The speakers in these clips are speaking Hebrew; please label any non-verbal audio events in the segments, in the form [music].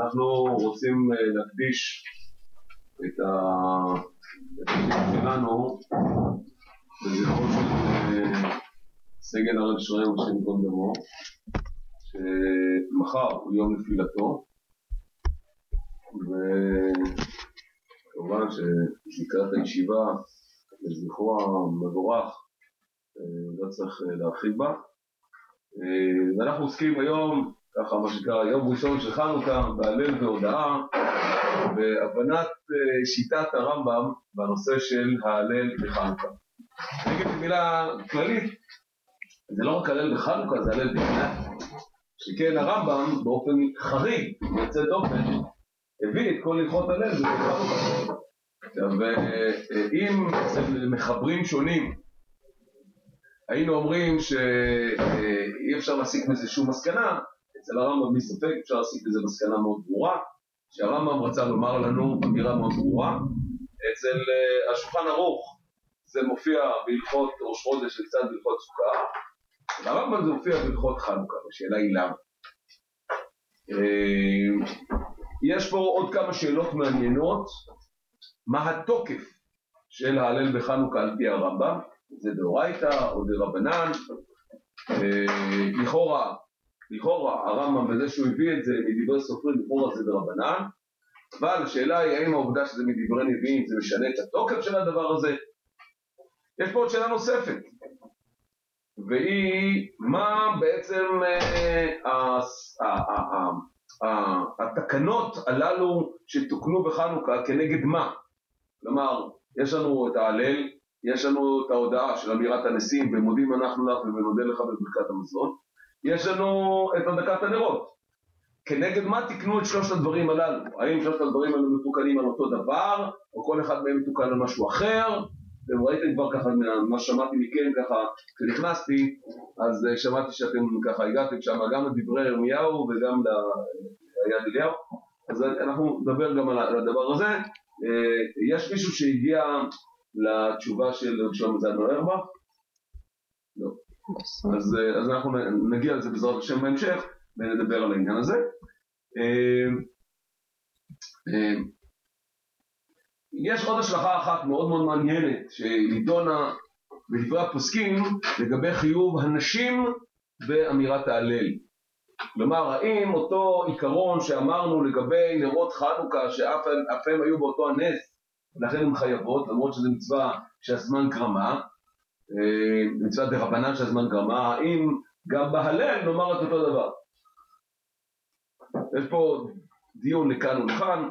אנחנו רוצים אה, להקדיש את השיעור שלנו לזכרו של אה, סגן הרב שרייר בשם ייקום דמו, שמחר הוא יום נפילתו, וכמובן שלקראת הישיבה לזכרו המבורך אה, לא צריך להרחיב בה. ואנחנו עוסקים היום ככה מה שנקרא יום ראשון של חנוכה, בהלל והודאה, בהבנת אה, שיטת הרמב"ם בנושא של ההלל בחנוכה. אני אגיד מילה כללית, זה לא רק הלל בחנוכה, זה הלל בכלל. שכן הרמב"ם באופן חריג, יוצא דופן, הביא את כל הלכות הלל בחנוכה. עכשיו, אה, אם מחברים שונים היינו אומרים שאי אפשר להסיק מזה שום מסקנה, אצל הרמב"ם בלי ספק אפשר להסיק בזה מסקנה מאוד ברורה, שהרמב"ם רצה לומר לנו אמירה מאוד ברורה. אצל uh, השולחן ערוך זה מופיע בהלכות ראש חודש וקצת בהלכות סוכה, אצל הרמב"ם זה מופיע בהלכות חנוכה, השאלה היא למה. Uh, יש פה עוד כמה שאלות מעניינות, מה התוקף של ההלל בחנוכה על פי הרמב"ם, זה דאורייתא או דרבנן, uh, לכאורה לכאורה הרמב"ם בזה שהוא הביא את זה מדברי סופרים, לכאורה זה ברבנן, אבל השאלה היא האם העובדה שזה מדברי נביאים זה משנה את התוקף של הדבר הזה? יש פה עוד שאלה נוספת, והיא מה בעצם אה, התקנות הללו שתוקנו בחנוכה כנגד מה? כלומר, יש לנו את ההלל, יש לנו את ההודעה של אמירת הנשיאים, ומודים אנחנו לך ונודה לך בברכת המזון, יש לנו את הדקת הנרות. כנגד מה תקנו את שלושת הדברים הללו? האם שלושת הדברים האלו מתוקנים על אותו דבר, או כל אחד מהם מתוקן על משהו אחר? אתם ראיתם כבר ככה, מה ששמעתי מכם ככה, כשנכנסתי, אז אה, שמעתי שאתם ככה הגעתם שם גם לדברי ירמיהו וגם ליד אליהו, אז אנחנו נדבר גם על הדבר הזה. אה, יש מישהו שהגיע לתשובה של שלמה זדנו ארבך? לא. אז, אה, אז אנחנו נגיע לזה בעזרת השם בהמשך ונדבר על העניין הזה. אה, אה, יש עוד השלכה אחת מאוד מאוד מעניינת שנידונה בדברי הפוסקים לגבי חיוב הנשים באמירת ההלל. כלומר, האם אותו עיקרון שאמרנו לגבי נרות חנוכה שאף הם היו באותו הנס, לכן הן חייבות, למרות שזו מצווה שהזמן גרמה, מצוות דרבנן שהזמן גרמה, האם גם בהלל נאמר את אותו דבר. יש פה דיון לכאן ולכאן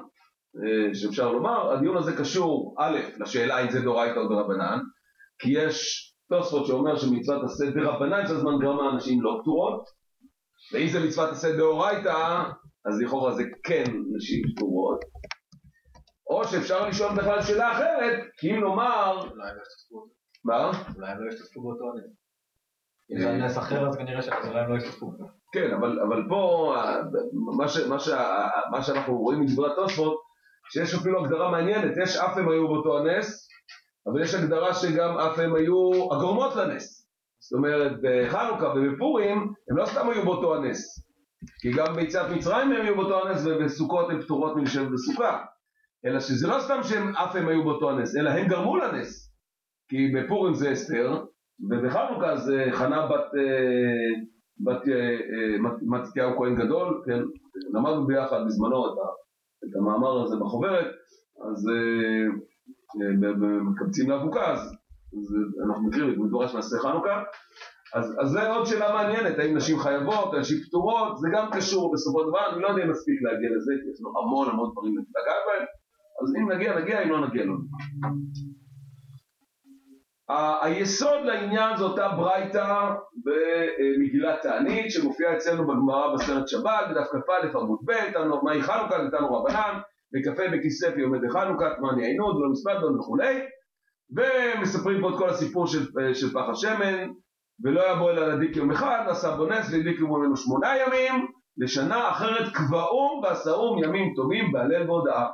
אה, שאפשר לומר, הדיון הזה קשור א', לשאלה אם זה דאורייתא או דרבנן, כי יש תוספות שאומר שמצוות עשה דרבנן שהזמן גרמה אנשים לא פטורות, ואם זה מצוות עשה דאורייתא, אז לכאורה זה כן נשים פטורות. או שאפשר לשאול בכלל שאלה אחרת, כי אם נאמר... מה? אולי הם לא ישתתפו באותו נס. אם זה נס אחר אז כנראה שאולי הם לא ישתתפו. כן, אבל, פה מה שאנחנו רואים מדברי התוספות, שיש אפילו הגדרה מעניינת, יש אף הם היו באותו הנס, אבל יש הגדרה שגם אף הם היו הגורמות לנס. זאת אומרת, בחנוכה ובפורים הם לא סתם היו באותו הנס, כי גם ביציאת מצרים הם היו באותו הנס ובסוכות הן פטורות מלשבת בסוכה, אלא שזה לא סתם שהם אף הם היו באותו הנס, אלא הם גרמו לנס. כי בפורים זה אסתר, ובחנוכה זה חנה בת, אה, בת אה, אה, מתתיהו כהן גדול, כן, למדנו ביחד בזמנו את, את המאמר הזה בחוברת, אז מקבצים לאבוקה, אז, אז אנחנו מכירים את מדורש מעשה חנוכה, אז, אז זה עוד שאלה מעניינת, האם נשים חייבות, נשים פטורות, זה גם קשור בסופו של דבר, אני לא יודע אם מספיק להגיע לזה, כי יש לנו המון המון דברים לגעת בהם, אז אם נגיע נגיע, אם לא נגיע לא. היסוד לעניין זה אותה ברייתא במגילת תענית שמופיעה אצלנו בגמרא בסרט שבת בדף כ"א עמוד ב', מהי חנוכה נתנו רבנן, בכ"ה בכסלו יומד לחנוכה, תמני עינות ולא מספדון וכולי ומספרים פה את כל הסיפור של, של פח השמן ולא יבוא אלא להדליק יום אחד, נעשה בו נס והדליקו ממנו שמונה ימים לשנה אחרת קבעום ועשאום ימים טובים בהלל והודאה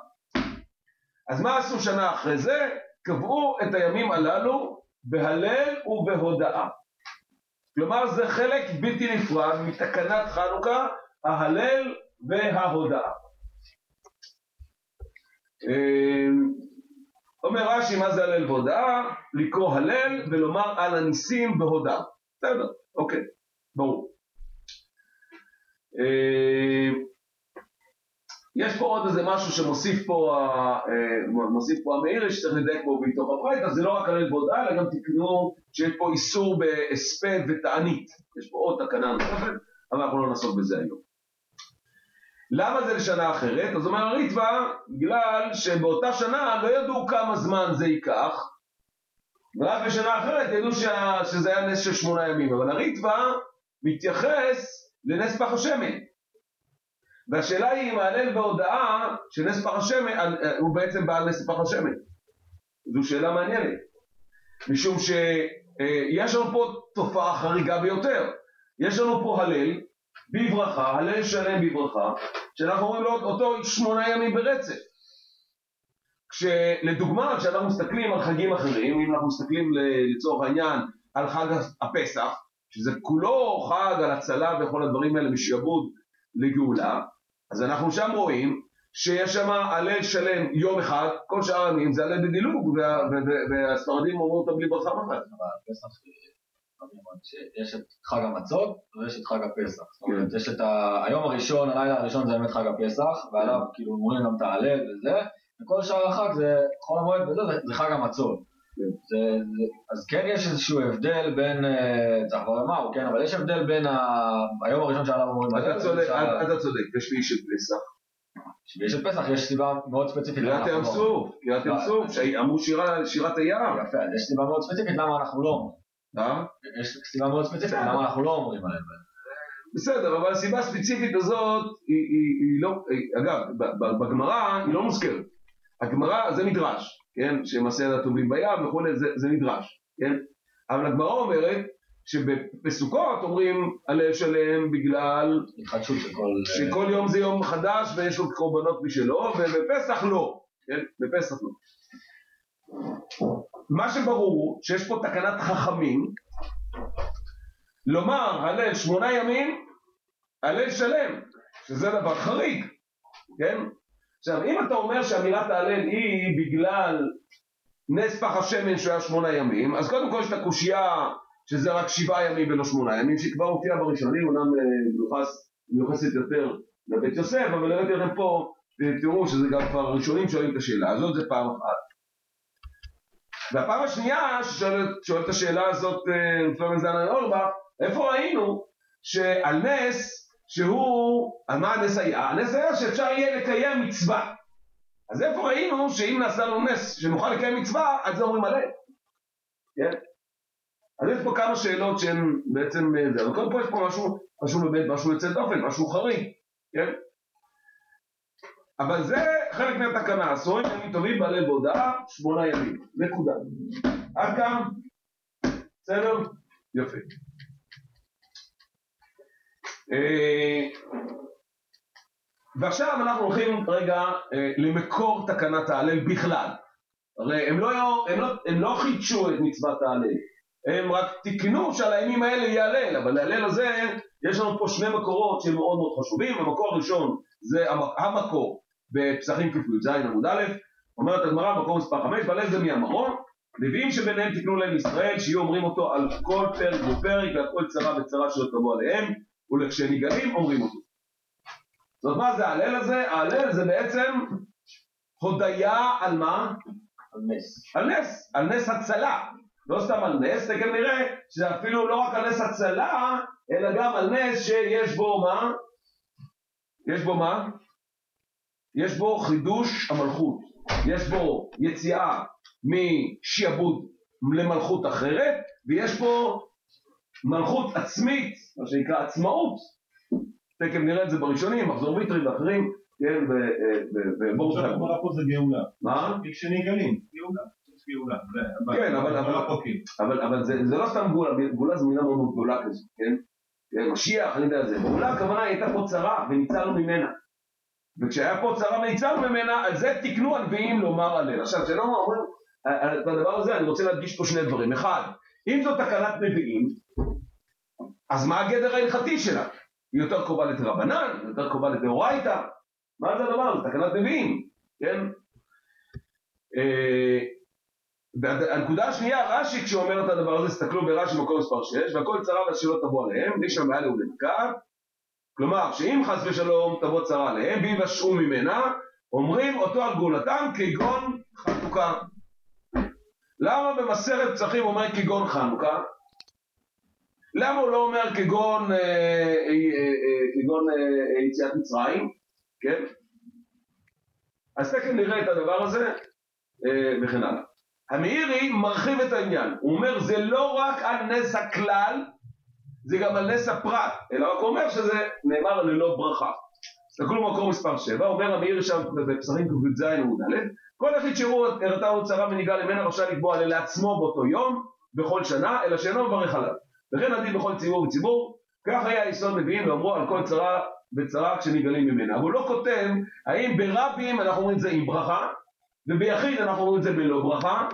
אז מה עשו שנה אחרי זה? קבעו את הימים הללו בהלל ובהודאה. כלומר זה חלק בלתי נפרד מתקנת חנוכה, ההלל וההודאה. אה, אומר רש"י, מה זה הלל והודאה? לקרוא הלל ולומר על הניסים בהודאה. בסדר, אוקיי, ברור. יש פה עוד איזה משהו שמוסיף פה, אה, מוסיף פה המאירי שצריך לדייק בו מתוך הברייתא, זה לא רק הלל והודאה, אלא גם תקנו שיש פה איסור בהספד ותענית. יש פה עוד תקנה נוספת, אבל אנחנו לא נעסוק בזה היום. למה זה לשנה אחרת? אז אומר הריטב"א, בגלל שבאותה שנה לא ידעו כמה זמן זה ייקח, ורק בשנה אחרת ידעו שה, שזה היה נס של שמונה ימים, אבל הריטב"א מתייחס לנס פח השמן. והשאלה היא אם ההלל בהודעה שנס פח השמן, הוא בעצם בעל נס פח השמן. זו שאלה מעניינת. משום שיש לנו פה תופעה חריגה ביותר. יש לנו פה הלל בברכה, הלל שלם בברכה, שאנחנו אומרים לו אותו שמונה ימים ברצף. כשלדוגמה, כשאנחנו מסתכלים על חגים אחרים, אם אנחנו מסתכלים לצורך העניין על חג הפסח, שזה כולו חג על הצלה וכל הדברים האלה משעבוד לגאולה, אז אנחנו שם רואים שיש שם הלל שלם יום אחד, כל שאר הימים זה הלל בדילוג, והספרדים אומרים אותם בלי ברכה אחת. יש את חג המצות ויש את חג הפסח. זאת אומרת, כן. יש את היום הראשון, הלילה הראשון זה באמת חג הפסח, ועליו כאילו אומרים גם את ההלל וזה, וכל שאר החג זה חול המועד וזה, זה חג המצות. זה, זה, אז כן יש איזשהו הבדל בין, אה, צריך כבר לומר, כן, אבל יש הבדל בין ה, היום הראשון שעליו אומרים אתה צודק, אתה צודק, יש לי איש פסח. ויש את פסח, יש סיבה מאוד ספציפית. קריאת ים סוף, קריאת ים סוף, אמרו שירת הים. יפה, אז יש סיבה מאוד ספציפית למה אנחנו לא אומרים. אה? יש סיבה מאוד ספציפית למה אנחנו לא אומרים עליהם. בסדר, אבל הסיבה הספציפית הזאת היא לא, אגב, בגמרא היא לא מוזכרת. הגמרא זה מדרש, כן? שמעשה הטובים בים וכולי, זה, זה מדרש, כן? אבל הגמרא אומרת שבסוכות אומרים הלל שלם בגלל התחדשות של כל... שכל יום זה יום חדש ויש לו קורבנות משלו, ובפסח לא, כן? בפסח לא. מה שברור שיש פה תקנת חכמים לומר הלל שמונה ימים, הלל שלם, שזה דבר חריג, כן? עכשיו אם אתה אומר שאמירת ההלל היא בגלל נס פח השמן שהיה שמונה ימים, אז קודם כל יש את הקושייה שזה רק שבעה ימים ולא שמונה ימים, שכבר הופיעה בראשונים, אומנם אה, מיוחסת יותר לבית יוסף, אבל הראיתי לכם פה, תראו שזה גם כבר הראשונים שואלים את השאלה הזאת, זה פעם אחת. והפעם השנייה ששואל את השאלה הזאת אה, אורבך, איפה ראינו שעל נס שהוא, היה? הנס היה שאפשר יהיה לקיים מצווה. אז איפה ראינו שאם נעשה לנו נס שנוכל לקיים מצווה, אז זה אומרים מלא. כן? אז יש פה כמה שאלות שהן בעצם אה, זה, אבל קודם כל יש פה משהו, משהו באמת, משהו יוצא דופן, משהו חריג, כן? אבל זה חלק מהתקנה, עשורים ימים טובים בעלי בהודעה, שמונה ימים, נקודה. עד כאן? בסדר? יפה. אה, ועכשיו אנחנו הולכים רגע אה, למקור תקנת ההלל בכלל. הרי הם לא, הם, לא, הם לא חידשו את מצוות ההלל, הם רק תיקנו שעל הימים האלה יהיה הלל, אבל להלל הזה יש לנו פה שני מקורות שהם מאוד מאוד חשובים, המקור הראשון זה המקור בפסחים קי"ז עמוד א', אומרת הגמרא במקום מספר 5, ועל איזה מהמרון, נביאים שביניהם תקנו להם ישראל, שיהיו אומרים אותו על כל פרק ופרק ועל כל צרה וצרה שלא תבוא עליהם, ולכשנגאלים אומרים אותו. זאת מה זה ההלל הזה? ההלל זה בעצם הודיה על מה? על נס. על נס, על נס הצלה. לא סתם על נס, תכף נראה שזה אפילו לא רק על נס הצלה, אלא גם על נס שיש בו מה? יש בו מה? יש בו חידוש המלכות, יש בו יציאה משעבוד למלכות אחרת, ויש פה מלכות עצמית, מה שנקרא עצמאות, תכף נראה את זה בראשונים, מחזור ויטרי ואחרים, כן, ובואו... עכשיו הגמרא פה זה גאולה. מה? כשנגאלים, גאולה. גאולה. כן, אבל זה לא סתם גאולה, גאולה זו מילה מאוד גדולה כזאת, כן? משיח, אני יודע זה. גאולה הכוונה הייתה פה צרה וניצלנו ממנה. וכשהיה פה צרה וניצלנו ממנה, על זה תיקנו הנביאים לומר הלל. עכשיו, שלא אומרים, בדבר הזה אני רוצה להדגיש פה שני דברים. אחד, אם זו תקנת נביאים, אז מה הגדר ההלכתי שלה? היא יותר קרובה לדרבנן, יותר קרובה לדאורייתא, מה זה הדבר הזה? תקנת נביאים, כן? אה, והנקודה השנייה, רש"י כשאומר את הדבר הזה, תסתכלו ברש"י מקום מספר 6, והכל צרה והשאלות תבוא עליהם, בלי שם בעיה ולנקה. כלומר, שאם חס ושלום תבוא צרה עליהם, ויבשעו ממנה, אומרים אותו על גאולתם כגון חנוכה. למה במסכת פצחים אומר כגון חנוכה? למה הוא לא אומר כגון, אה, אה, אה, יציאת מצרים, כן? אז תכף נראה את הדבר הזה וכן הלאה. המאירי מרחיב את העניין, הוא אומר זה לא רק על נס הכלל, זה גם על נס הפרט, אלא רק אומר שזה נאמר ללא ברכה. תסתכלו במקור מספר 7, אומר המאירי שם בפסרים ק"ז עמוד א', כל היחיד שראו הראתה עוד צרה ונגעה למנה רשאי לקבוע לעצמו באותו יום, בכל שנה, אלא שאינו מברך עליו. וכן הדין בכל ציבור וציבור, כך היה היסוד נביאים ואמרו על כל צרה וצרה כשנגאלים ממנה. אבל הוא לא כותב האם ברבים אנחנו אומרים את זה עם ברכה, וביחיד אנחנו אומרים את זה בלא ברכה,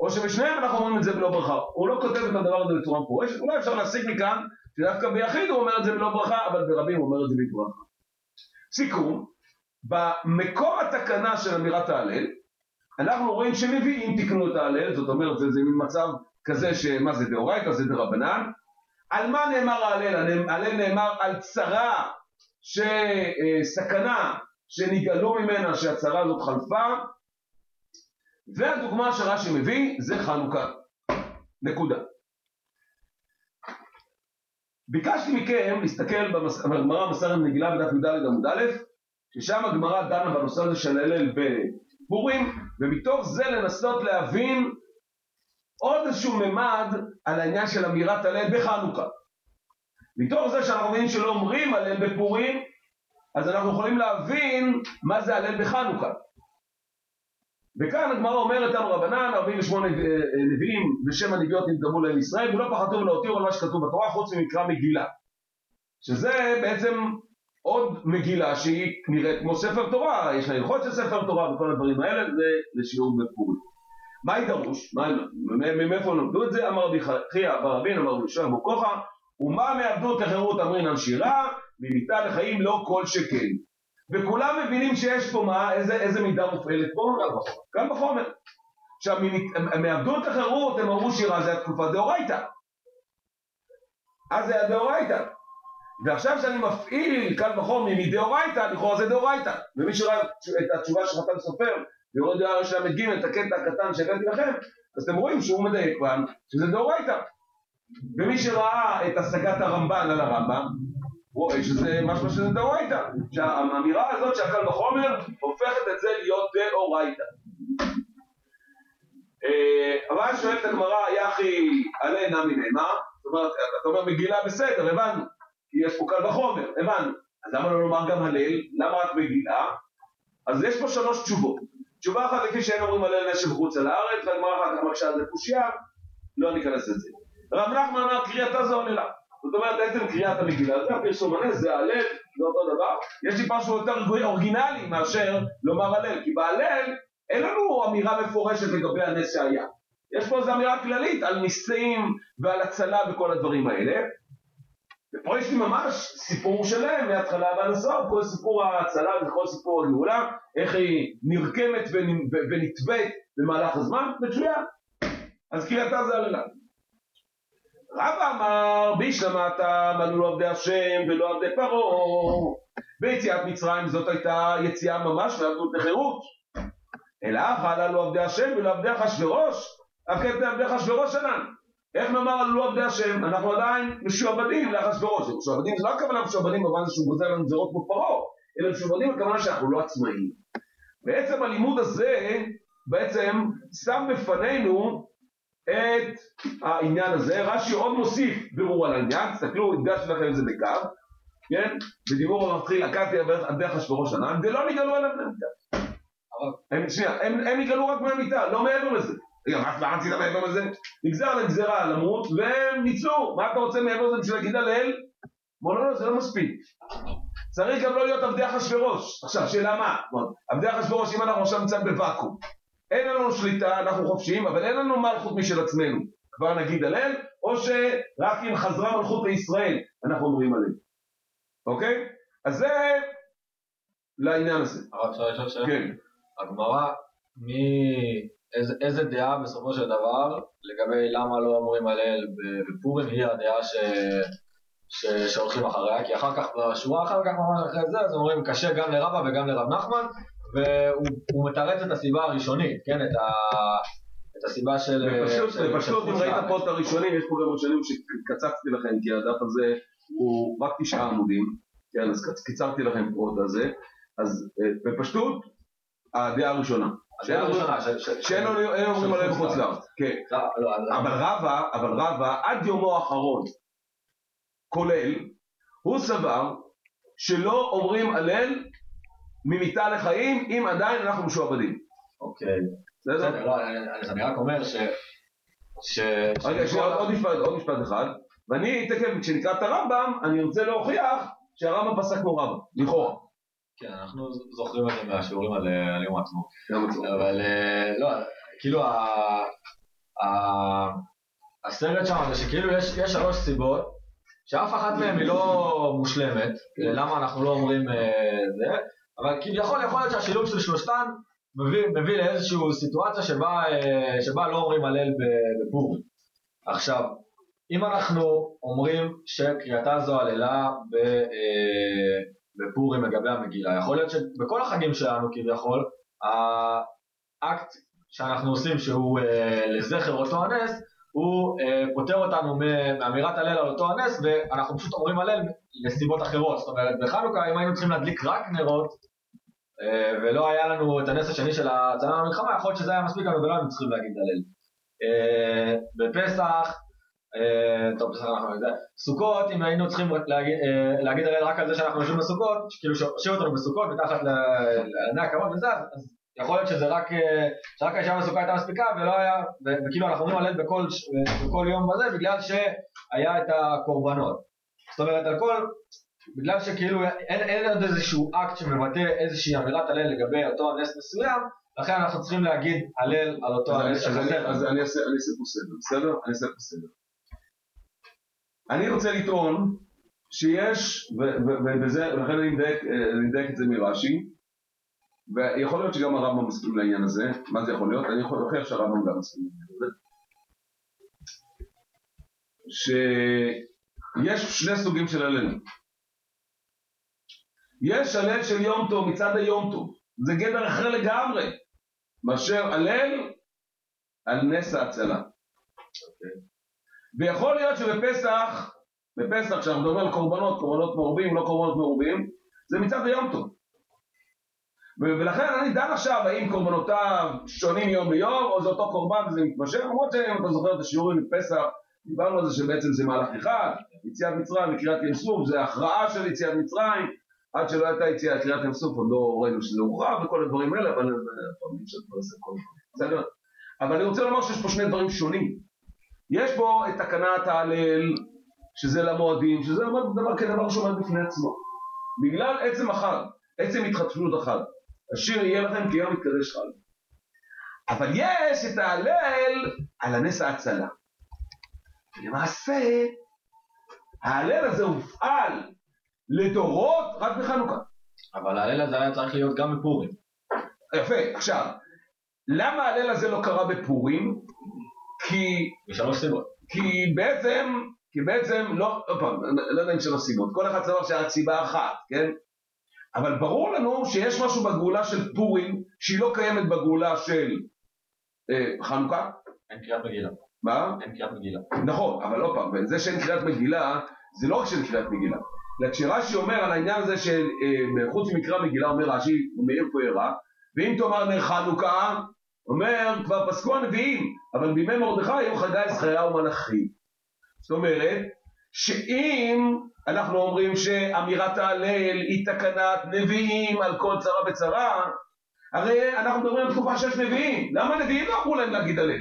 או שבשניהם אנחנו אומרים את זה בלא ברכה. הוא לא כותב את הדבר הזה בצורה מפורשת, אולי אפשר להסיק מכאן שדווקא ביחיד הוא אומר את זה בלא ברכה, אבל ברבים הוא אומר את זה בברכה. סיכום, במקור התקנה של אמירת ההלל, אנחנו רואים שנביאים תיקנו את ההלל, זאת אומרת זה, זה מצב כזה שמה זה דאורייתא, זה דרבנן. על מה נאמר ההלל? ההלל נאמר על צרה, שסכנה שנגאלו ממנה שהצרה הזאת חלפה, והדוגמה שרש"י מביא זה חנוכה. נקודה. ביקשתי מכם להסתכל בגמרא מסכת מגילה בדף י"ד עמוד א', ששם הגמרא דנה בנושא הזה של הלל בפורים, ומתוך זה לנסות להבין עוד איזשהו ממד על העניין של אמירת הלל בחנוכה. מתוך זה שאנחנו מבינים שלא אומרים הלל בפורים, אז אנחנו יכולים להבין מה זה הלל בחנוכה. וכאן הגמרא אומרת לנו רבנן, 48 נביאים בשם הנביאות נתגמו להם ישראל, ולא פחדו ולא הותירו על מה שכתוב בתורה, חוץ ממקרא מגילה. שזה בעצם עוד מגילה שהיא נראית כמו ספר תורה, יש לה הלכות של ספר תורה וכל הדברים האלה, זה לשיעור בפורים. מה ידרוש? מאיפה למדו את זה? אמר רבי חייא ברבין, אמר רבי שוהם וכוחה, ומה מעבדות לחירות אמרינן שירה, ממיתה לחיים לא כל שכן. וכולם מבינים שיש פה מה, איזה, איזה מידה מופעלת פה? גם בחומר. עכשיו, מעבדות לחירות הם אמרו שירה זה התקופה דאורייתא. אז זה היה דאורייתא. ועכשיו שאני מפעיל קל וחומר מדאורייתא, לכאורה זה דאורייתא. ומי שראה את התשובה של חתן סופר, ויורד דעה ל"ג, את הקטע הקטן שהבאתי לכם, אז אתם רואים שהוא מדייק כאן, שזה דאורייתא. ומי שראה את השגת הרמב"ן על הרמב"ם, רואה שזה משהו שזה דאורייתא. שהאמירה הזאת שהקל וחומר הופכת את זה להיות דאורייתא. אה, אבל שואלת הגמרא, יחי עלי נמי נאמר, זאת אומרת, אתה אומר מגילה בסדר, הבנו, כי יש פה קל וחומר, הבנו. אז למה לא לומר גם הלל? למה רק מגילה? אז יש פה שלוש תשובות. תשובה אחת לפי שאין אומרים הלל נשב חוץ על הארץ, והגמרא אחר כך מקשה על זה קושייה, לא ניכנס לזה. רב נחמן אמר קריאתה זו עוללה. זאת אומרת, עצם קריאת המגילה, זה הפרסום הנס, זה ההלל, זה אותו דבר. יש לי משהו יותר אורגינלי מאשר לומר הלל, כי בהלל אין לנו אמירה מפורשת לגבי הנס שהיה. יש פה איזו אמירה כללית על ניסים ועל הצלה וכל הדברים האלה. ופה יש לי ממש סיפור שלם מההתחלה ועד הסוף, כל סיפור ההצלה וכל סיפור הגאולה, איך היא נרקמת ונתבאת במהלך הזמן, מצוין. אז קריאתה זה הללה. רבא אמר, בישלמתה מנו לא עבדי השם ולא עבדי פרעה. ביציאת מצרים זאת הייתה יציאה ממש מעבדות לחירות. אלא חלה לו עבדי השם ולא עבדי אחשורוש, הקטע עבדי אחשורוש ענן. איך נאמר על לא עבדי השם? אנחנו עדיין משועבדים לאחשורוש. משועבדים זה לא הכוונה משועבדים במובן שהוא גוזר לנו גזרות כמו פרעה, אלא משועבדים הכוונה שאנחנו לא עצמאים. בעצם הלימוד הזה בעצם שם בפנינו את העניין הזה, רש"י עוד מוסיף בירור על העניין, תסתכלו, הדגשתי לכם את זה בקו, כן? בדיבור המתחיל, עקדתי על דרך אשוורוש ענן, ולא נגאלו עליהם מהמיטה. הם, שנייה, הם, הם נגאלו רק מהמיטה, לא מעבר לזה. רגע, מה רצית מעבר לזה? נגזר עליהם גזירה למות, והם ניצלו, מה אתה רוצה מעבר לזה בשביל להגיד הלל? בוא לא, לא, זה לא מספיק. צריך גם לא להיות עבדי אחשוורוש. עכשיו, שאלה מה? עבדי אחשוורוש, אם אנחנו עכשיו נמצאים בוואקום, אין לנו שליטה, אנחנו חופשיים, אבל אין לנו מלכות משל עצמנו. כבר נגיד הלל, או שרק אם חזרה מלכות לישראל, אנחנו אומרים הלל. אוקיי? אז זה לעניין הזה. הרב אפשר לשאול שאלה? כן. הגמרא מאיזה איזה דעה בסופו של דבר לגבי למה לא אומרים הלל בפורים היא הדעה ש... ש... שהולכים אחריה, כי אחר כך, בשורה אחר כך ממש אחרי זה, אז אומרים קשה גם לרבא וגם לרב נחמן, והוא הוא מתרץ את הסיבה הראשונית, כן, את, ה... את הסיבה של... של ופשוט אם ראית. פה את הראשונים, יש פה גם ראשונים שקצצתי לכם, כי הדף הזה הוא רק תשעה עמודים, כן, אז קיצרתי לכם פה את הזה, אז אה, בפשטות, הדעה הראשונה. שאין אומרים עליהם חוץ בחוץ לארץ, כן. אבל רבא, אבל רבא, עד יומו האחרון, כולל, הוא סבר שלא אומרים הלל ממיתה לחיים, אם עדיין אנחנו משועבדים. אוקיי. בסדר? אז אני רק אומר ש... ש... רגע, שנייה, עוד- משפט, עוד משפט אחד, ואני תכף, כשנקרא את הרמב"ם, אני רוצה להוכיח שהרמב"ם פסק כמו רבא, לכאורה. כן, אנחנו זוכרים את זה מהשיעורים על על יום העצמאות. אבל אה, לא, כאילו הסרט שם זה שכאילו יש יש שלוש סיבות שאף אחת מהן היא לא מושלמת, למה אנחנו לא אומרים אה, זה, אבל כביכול יכול להיות שהשילוב של שלושתן מביא, מביא לאיזושהי סיטואציה שבה, אה, שבה לא אומרים הלל ב- בפורים. עכשיו, אם אנחנו אומרים שקריאתה זו הללה ב, אה, בפורים לגבי המגילה, יכול להיות שבכל החגים שלנו כביכול, האקט שאנחנו עושים שהוא אה, לזכר אותו הנס, הוא אה, פוטר אותנו מאמירת הלל על אותו הנס, ואנחנו פשוט אומרים הלל לסיבות אחרות. זאת אומרת, בחנוכה, אם היינו צריכים להדליק רק נרות, אה, ולא היה לנו את הנס השני של הצלם במלחמה, יכול להיות שזה היה מספיק לנו ולא היינו צריכים להגיד הלל. אה, בפסח, טוב, בסדר, אנחנו נגיד, סוכות, אם היינו צריכים להגיד, אה, להגיד הלל רק על זה שאנחנו יושבים בסוכות, כאילו שהושיעו אותנו בסוכות מתחת לעיני הכבוד וזה, אז יכול להיות שזה רק, אה, שרק הישיבה בסוכה הייתה מספיקה ולא היה, וכאילו אנחנו אומרים הלל בכל, בכל יום בזה בגלל שהיה את הקורבנות. זאת אומרת, על כל, בגלל שכאילו אין, אין עוד איזשהו אקט שמבטא איזושהי אמירת הלל לגבי אותו נס מסוים, לכן אנחנו צריכים להגיד הלל על אותו הנס שחסר. אז אני אעשה פה סדר, בסדר? אני אעשה פה סדר. אני רוצה לטעון שיש, ובזה, לכן אני מדייק אה, אני מדייק את זה מרש"י, ויכול להיות שגם הרמב"ם מסכים לעניין הזה, מה זה יכול להיות? אני יכול להוכיח שהרמב"ם גם מסכים לעניין הזה. שיש שני סוגים של הללים. יש הלל של יום טוב מצד היום טוב, זה גדר אחר לגמרי, מאשר הלל על נס ההצלה. ויכול להיות שבפסח, בפסח, כשאנחנו מדברים על קורבנות, קורבנות מרובים, לא קורבנות מרובים, זה מצד היום טוב. ולכן אני דן עכשיו האם קורבנותיו שונים מיום ליום, או זה אותו קורבן וזה מתמשך, למרות שאם אתה זוכר את השיעורים בפסח, דיברנו על זה שבעצם זה מהלך אחד, יציאת מצרים וקריאת ים סוף, זה הכרעה של יציאת מצרים, עד שלא הייתה יציאת קריאת ים סוף, עוד לא ראינו שזה הוכרע וכל הדברים האלה, אבל עושה כל? אבל אני רוצה לומר שיש פה שני דברים שונים. יש פה את תקנת ההלל, שזה למועדים, שזה דבר, דבר כדבר שעומד בפני עצמו. בגלל עצם החג, עצם התחתנות החג. השיר יהיה לכם כיום מתקדש חג. אבל יש את ההלל על הנס ההצלה. למעשה, ההלל הזה הופעל לדורות רק בחנוכה. אבל ההלל הזה היה צריך להיות גם בפורים. יפה, עכשיו, למה ההלל הזה לא קרה בפורים? כי משלוש סיבות. כי בעצם, כי בעצם, לא, עוד פעם, לא יודע אם שלוש סיבות, כל אחד סבר שהיה סיבה אחת, כן? אבל ברור לנו שיש משהו בגאולה של פורים שהיא לא קיימת בגאולה של אה, חנוכה, אין קריאת מגילה. מה? אין קריאת מגילה. נכון, אבל עוד פעם, זה שאין קריאת מגילה, זה לא רק שאין קריאת מגילה. אלא כשרש"י אומר על העניין הזה של אה, חוץ ממקרא מגילה, אומר רש"י, הוא מאיר פה הערה, ואם תאמר נר חנוכה, אומר, כבר פסקו הנביאים, אבל בימי מרדכי היו חגי זכריה ומלאכי. זאת אומרת, שאם אנחנו אומרים שאמירת ההלל היא תקנת נביאים על כל צרה וצרה, הרי אנחנו מדברים על תקופה שיש נביאים, למה הנביאים לא אמרו להם להגיד הלל?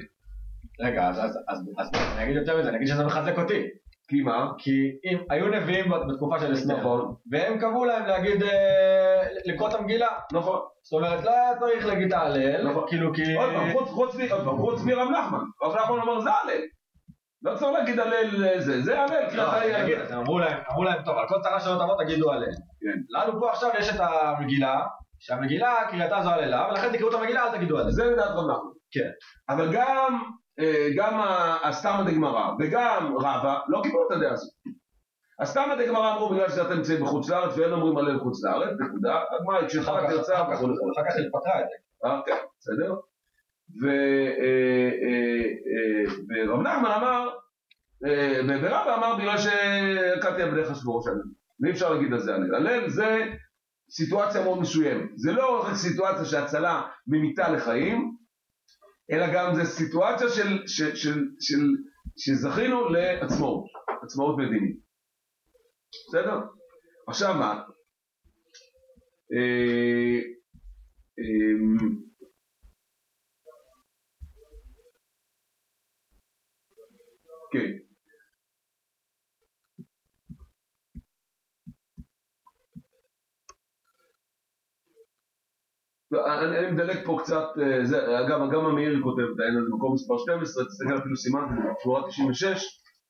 רגע, אז, אז, אז, אז אני אגיד יותר מזה, אני אגיד שזה מחזק אותי. כי מה? כי אם היו נביאים בת- בתקופה של אסתר, נכון. והם קבעו להם להגיד, אה, לקרוא את המגילה. נכון. זאת אומרת, לא היה צריך להגיד את ההלל, נכון. כאילו כי... עוד פעם, חוץ, חוץ, חוץ מרב נחמן. רב נחמן אומר זה הלל. לא צריך להגיד הלל זה, זה הלל, לא, קריאת אגיד, הלל. אמרו להם, אמרו להם, טוב, על כל צרה שלא תבוא תגידו הלל. כן. לנו פה עכשיו יש את המגילה, שהמגילה קריאתה זו הללה, ולכן תקראו את המגילה, אל תגידו הלל. זה לדעת רב נחמן. כן. אבל גם, אה, גם ה- הסתמא דגמרא וגם רבא לא קיבלו את הדעה הזאת. הסתמא דגמרא אמרו בגלל שאתם נמצאים בחוץ לארץ ואין אומרים הלל בחוץ לארץ, נקודה. הגמרא היא כך- תרצה וכו' וכו'. אחר כך היא התפטרה את זה. אה, כן, בסדר? אה, אה, אה, ורב נחמן אמר, אה, ורבא אמר בגלל שהכרתי עבדיך שבורו שלנו. ואי אפשר להגיד על זה הלל. הלל זה סיטואציה מאוד מסוימת. זה לא רק סיטואציה שהצלה ממיתה לחיים, אלא גם זה סיטואציה של, של, של, של, שזכינו לעצמאות, עצמאות מדינית. בסדר? עכשיו מה? אה, אה, כן. לא, אני, מדלג פה קצת, אה, זה, אגב, גם המאירי כותב את העניין הזה במקום מספר 12, תסתכל אפילו סימן, שבועה 96,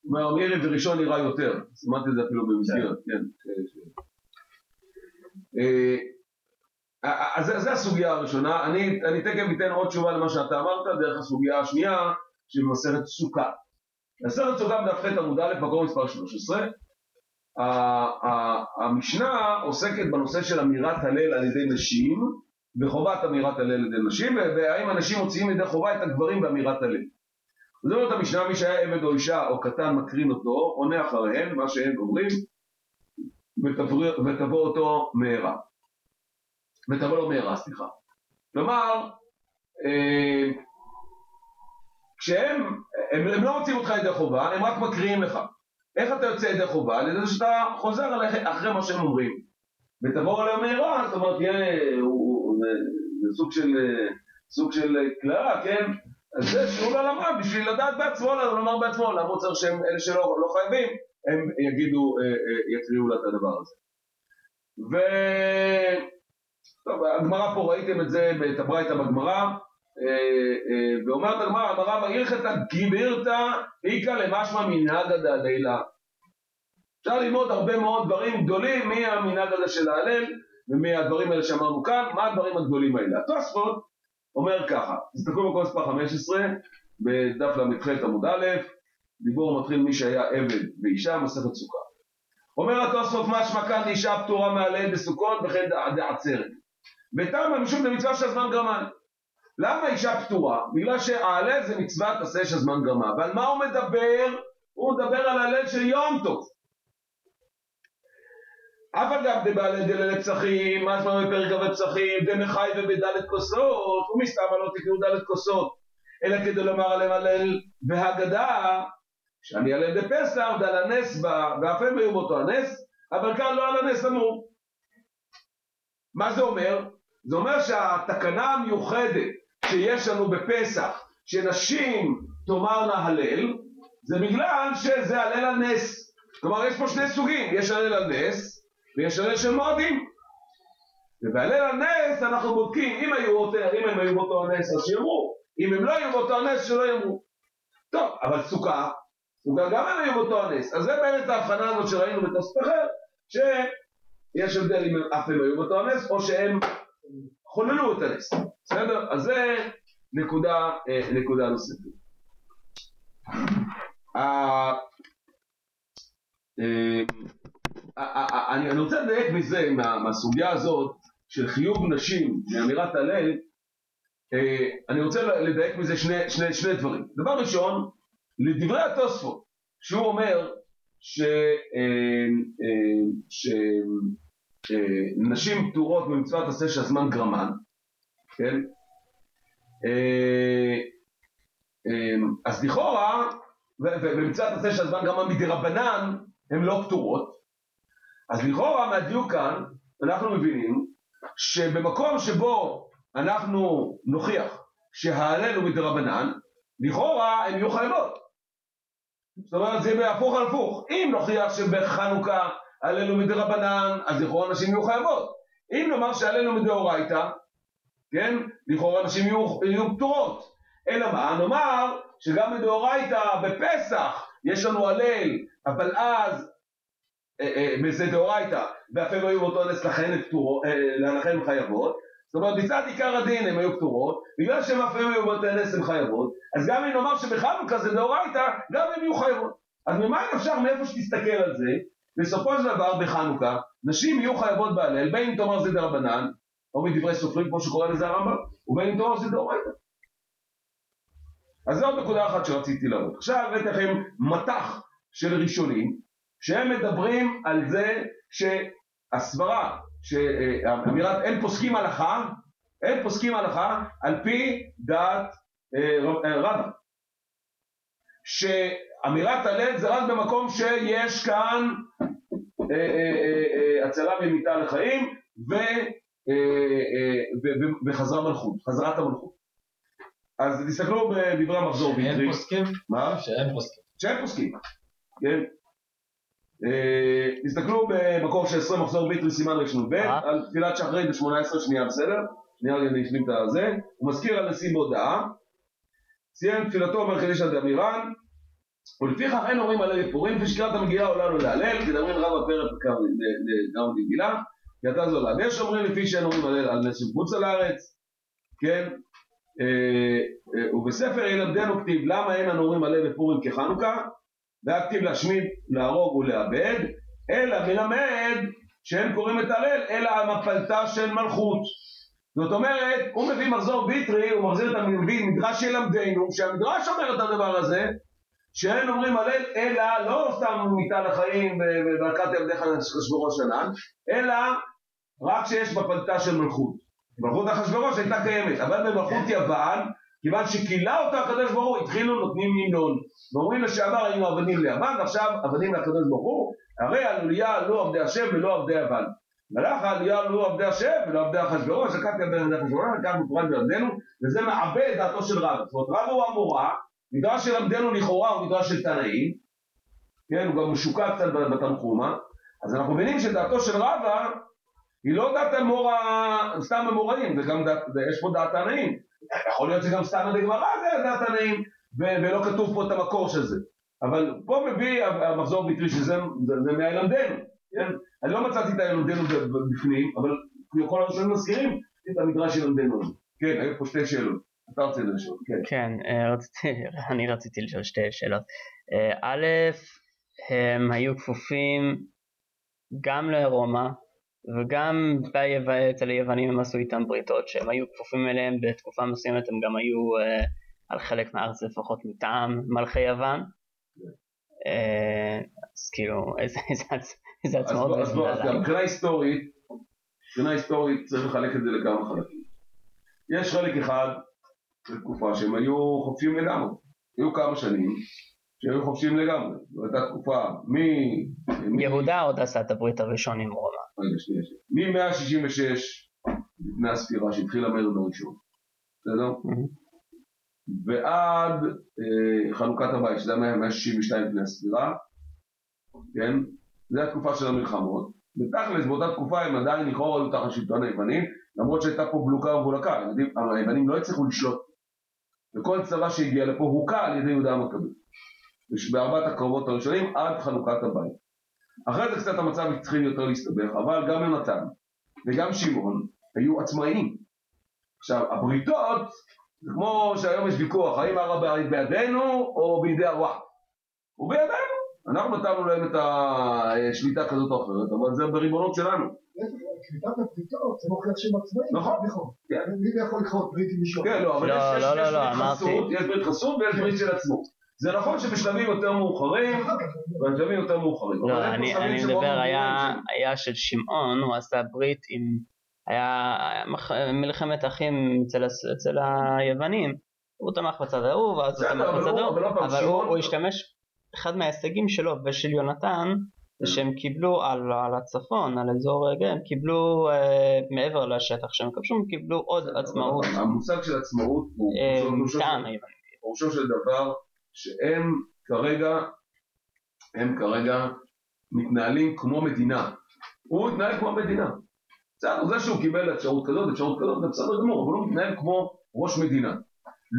הוא אומר, המאירי וראשון נראה יותר, סימנתי את זה אפילו במסגרת, כן. אה, אה, אז זה- זה הסוגיה הראשונה, אני, תכף אתן עוד תשובה למה שאתה אמרת, דרך הסוגיה השנייה, של מסכת סוכה. מסכת סוכה בדף ח' עמוד א', מקום מספר 13, ה- ה- המשנה עוסקת בנושא של אמירת הלל על ידי נשים, וחובת אמירת הלל על ידי נשים, והאם אנשים מוציאים ידי חובה את הגברים באמירת הלל. זאת אומרת המשנה, מי שהיה עבד או אישה או קטן מקרין אותו, עונה אחריהם, מה שהם אומרים, ותבוא, אותו מהרה. ותבוא לו מהרה, סליחה. כלומר, אה, כשהם, הם, הם לא מוציאים אותך ידי חובה, הם רק מקריאים לך. איך אתה יוצא ידי חובה? על ידי שאתה חוזר אחרי מה שהם אומרים. ותבוא עליהם מהרה, זאת אומרת, יהיה, הוא, זה, זה סוג של, אה, סוג של אה, קללה, כן? אז זה שהוא לא למד בשביל לדעת בעצמו, לומר בעצמו, צריך שהם, אלה שלא לא חייבים, הם יגידו, אה, אה, יקריאו לה את הדבר הזה. ו... טוב, הגמרא פה, ראיתם את זה, את הברייתא בגמרא, אה, אה, ואומרת הגמרא, אמרה מאירכתא גיבירתא איכא למשמע מנהגא דהלילה. אפשר ללמוד הרבה מאוד דברים גדולים מהמנהג הזה של ההלל ומהדברים האלה שאמרנו כאן, מה הדברים הגדולים האלה. התוספות אומר ככה, תסתכלו במקום מספר 15, בדף ל"ח עמוד א', דיבור מתחיל מי שהיה עבד ואישה, מסכת סוכה. אומר התוספות משמע כאן אישה פטורה מהלל בסוכות וכן דעצרת. ותמה משום של הזמן גרמן. למה אישה פטורה? בגלל שההלל זה מצוות עשה של זמן גרמה. ועל מה הוא מדבר? הוא מדבר על הלל של יום טוב. אף אגב דבעלי דלילי פסחים, משמע בפרק פסחים, דמחי ובדלת כוסות, ומסתמה לא תקראו דלת כוסות, אלא כדי לומר עליהם הלל והגדה, שאני הלל דפסח, דל הנס בה, ואף הם היו באותו הנס, אבל כאן לא על הנס אמרו. מה זה אומר? זה אומר שהתקנה המיוחדת שיש לנו בפסח, שנשים תאמרנה הלל, זה בגלל שזה הלל על. כלומר, יש פה שני סוגים, יש הלל על ויש הלל של מועדים. ובהלל על נס אנחנו בודקים, אם, היו, אם הם היו באותו הנס אז שיאמרו, אם הם לא היו באותו הנס שלא יאמרו. טוב, אבל סוכה, סוכה גם הם היו באותו הנס. אז זה באמת ההבחנה הזאת שראינו בתוספת אחר, שיש הבדל אם אף הם היו באותו הנס, או שהם חוללו את הנס. בסדר? אז זה נקודה, אה, נקודה נוספת. אה, אני, רוצה לדייק מזה, מה, מהסוגיה הזאת של חיוב נשים מאמירת הלל, אה, אני רוצה לדייק מזה שני, שני, שני דברים. דבר ראשון, לדברי התוספות, שהוא אומר ש, אה, אה, שנשים פטורות ממצוות עשה שהזמן גרמן, כן? אז לכאורה, ובמצוות עשה שהזמן גרמן מדרבנן, הן לא פטורות. אז לכאורה מהדיוק כאן אנחנו מבינים שבמקום שבו אנחנו נוכיח שההלל הוא מדרבנן, לכאורה הן יהיו חייבות. זאת אומרת זה בהפוך על הפוך. אם נוכיח שבחנוכה ההלל הוא מדרבנן, אז לכאורה נשים יהיו חייבות. אם נאמר שההלל הוא מדאורייתא, כן? לכאורה נשים יהיו, יהיו פטורות. אלא מה? נאמר שגם מדאורייתא בפסח יש לנו הלל, אבל אז אה, אה, בזה דאורייתא, ואף הם היו באותו נס אה, לכן חייבות, זאת אומרת מצד עיקר הדין הן היו פטורות, בגלל שהן אף היו באותו נס הן חייבות, אז גם אם נאמר שבחנוכה זה דאורייתא, גם הן יהיו חייבות. אז ממה אפשר, מאיפה שתסתכל על זה, בסופו של דבר בחנוכה, נשים יהיו חייבות בהלל, בין אם תאמר זה דרבנן, או מדברי סופרים כמו שקורא לזה הרמב"ם, ובין אם תאמר זה דאורייתא. אז זו עוד נקודה אחת שרציתי להראות. עכשיו הבאתי לכם מטח של ראשונים, שהם מדברים על זה שהסברה, שאמירת אין פוסקים הלכה, אין פוסקים הלכה על פי דעת אה, אה, רבא. שאמירת הלל זה רק במקום שיש כאן אה, הצלה ממיתה לחיים וחזרה מלכות, חזרת המלכות. אז תסתכלו בדברי המחזור. שאין פוסקים? מה? שאין פוסקים. שאין פוסקים, כן. אה, תסתכלו במקור של 20 מחזור ביטרי סימן רנ"ב על תפילת שחרית ב-18 שנייה בסדר? שנייה אני אשלים את הזה. הוא מזכיר על נשיא בהודעה. סיים תפילתו אומר קדישא דאמירן ולפיכך אין הורים עלי בפורים ושקרת המגילה עולה לו להלל כדאמרין רב הפרק גם במגילה כי אתה זולה. ויש אומרים לפי שאין הורים על נס מחוץ לארץ כן אה, אה, ובספר ילמדנו כתיב למה אין הנורים עלי בפורים כחנוכה כתיב להשמיד, להרוג ולאבד אלא מלמד שהם קוראים את הראל אלא המפלתה של מלכות זאת אומרת, הוא מביא מחזור ביטרי, הוא מחזיר את המביא מדרש ילמדנו, שהמדרש אומר את הדבר הזה, שאין אומרים הלל, אלא לא סתם מיטה לחיים וברכת ילדיך לשבורו שנן, אלא רק שיש בפלטה של מלכות. מלכות אחשוורוש הייתה קיימת, אבל במלכות יוון, כיוון שכילה אותה הקדוש ברוך הוא, התחילו נותנים המנון. ואומרים לשעבר היינו עבדים ליוון, ועכשיו עבדים לקדוש ברוך הוא, הרי עלוליה לא עבדי השם ולא עבדי יוון. מלאך העלייה לא עבדי השם ולא עבדי אחשוורוש, לקחתי עבדי אחשוורוש, לקח מפורט בידינו, וזה מעבה את דעתו של רב. זאת אומרת, רב הוא המורה, מדרש של עבדנו לכאורה הוא מדרש של תנאים, כן, הוא גם משוקע קצת בתנחומה, אז אנחנו מבינים שדעתו של רבא היא לא דעת המורה, סתם המוראים, וגם דעת, יש פה דעת תנאים. יכול להיות שגם סתם הדגמרא זה דעת תנאים, ולא כתוב פה את המקור של זה. אבל פה מביא המחזור ביטרי שזה זה, זה מהילמדנו, כן? אני לא מצאתי את הילמדנו בפנים, אבל כל הראשונים מזכירים את המדרש ילמדנו. כן, היו פה שתי שאלות. כן. כן, אה, רציתי, [laughs] אני רציתי לשאול שתי שאלות. אה, א', הם היו כפופים גם לרומא וגם אצל היוונים הם עשו איתם בריתות שהם היו כפופים אליהם בתקופה מסוימת הם גם היו uh, על חלק מהארץ לפחות מטעם מלכי יוון. uh, אז כאילו איזה, איזה, איזה עצמאות אז בוא, אז מבחינה היסטורית מבחינה היסטורית צריך לחלק את זה לכמה חלקים. יש חלק אחד בתקופה שהם היו חופשיים לגמרי. היו כמה שנים שהיו חופשיים לגמרי זו הייתה תקופה מ... יהודה עוד עשה את הברית הראשון עם רומא רגע, שנייה, שנייה. מ-166 לפני הספירה שהתחיל המרד הראשון, בסדר? ועד אה, חנוכת הבית, שזה היה 162 לפני הספירה, כן? זו התקופה של המלחמות. בתכלס, באותה תקופה הם עדיין לכאורה היו תחת שלטון היוונים, למרות שהייתה פה בלוקה ומבולקה, היוונים לא הצליחו לשלוט. וכל צבא שהגיע לפה הוכה על ידי יהודה המכבי. בארבעת הקרבות הראשונים עד חנוכת הבית. אחרי זה קצת המצב התחיל יותר להסתבך, אבל גם יונתן וגם שמעון היו עצמאיים. עכשיו, הבריתות, זה כמו שהיום יש ויכוח, האם הר הבית בידינו או בידי הוואק? הוא בידינו. אנחנו נתנו להם את השליטה כזאת או אחרת, אבל זה בריבונות שלנו. קליטת הבריתות זה מוכיח שהם עצמאים. נכון. מי יכול לקחות ברית עם מישהו? כן, לא, אבל יש ברית חסות ויש ברית של עצמו. זה נכון שבשלבים יותר מאוחרים, בשלבים יותר מאוחרים. לא, אני, אני מדבר, היה, היה של שמעון, הוא עשה ברית עם, היה, מלחמת אחים אצל, אצל היוונים, הוא תמך בצד ההוא, ואז הוא תמך בצד ההוא, אבל הוא, הוא השתמש, אחד מההישגים שלו ושל יונתן, זה שהם קיבלו על, על הצפון, על אזור, כן, הם קיבלו אה, מעבר לשטח שהם כבשו, הם קיבלו עוד עצמאות. המושג של עצמאות הוא אה, פירושו של דבר שהם כרגע, הם כרגע מתנהלים כמו מדינה. הוא מתנהל כמו מדינה. בסדר, זה שהוא קיבל אפשרות כזאת, אפשרות כזאת, זה בסדר גמור, אבל הוא מתנהל כמו ראש מדינה.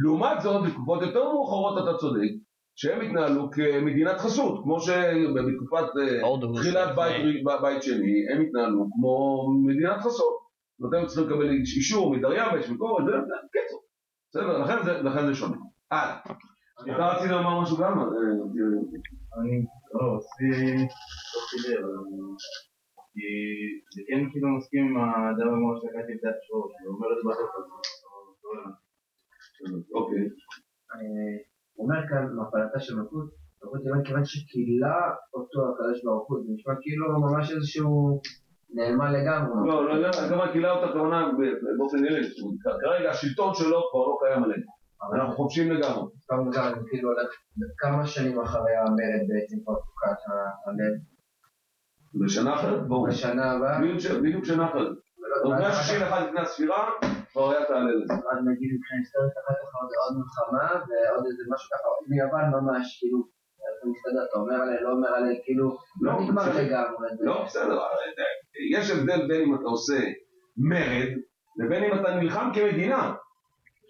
לעומת זאת, בתקופות יותר מאוחרות אתה צודק, שהם התנהלו כמדינת חסות, כמו שבתקופת אה, תחילת לפני. בית, בית שני, הם התנהלו כמו מדינת חסות. ואתם צריכים לקבל אישור מדריווש וכל זה, זה קיצור. בסדר, לכן זה, לכן זה שונה. הלאה. אתה רצית לומר משהו גם? אה, אני לא, רציתי תוך כדי, אבל כי זה כן כאילו מסכים עם הדבר כמו שקראתי את השור, שהוא אומר את זה בסוף הזה. לא הבנתי. אוקיי. הוא אומר כאן, מפלתה של מלכות, מלכות יוון כיוון שכילה אותו הקדוש ברוך הוא, זה נשמע כאילו ממש איזשהו נעלמה לגמרי. לא, לא, לא, הכוונה קילה אותה כוונה באופן ילד. כרגע השלטון שלו כבר לא קיים עלינו. אנחנו חופשיים לגמרי. פעם גם כאילו הולך כמה שנים אחרי המרד בעצם כבר תוקעת הלב, בשנה אחרת, ברור. בשנה הבאה, בדיוק שנה אחרת. עוד 161 לפני הספירה, כבר היה תעלה לזה. אז נגיד מבחינה היסטורית אחר כך עוד מלחמה ועוד איזה משהו ככה, מיוון ממש, כאילו, זה מסתדר, אתה אומר עליה, לא אומר עליה, כאילו, לא לא, נגמר. לגמרי. לא, בסדר, אבל, אה, יש הבדל בין אם אתה עושה מרד, לבין אם אתה נלחם כמדינה.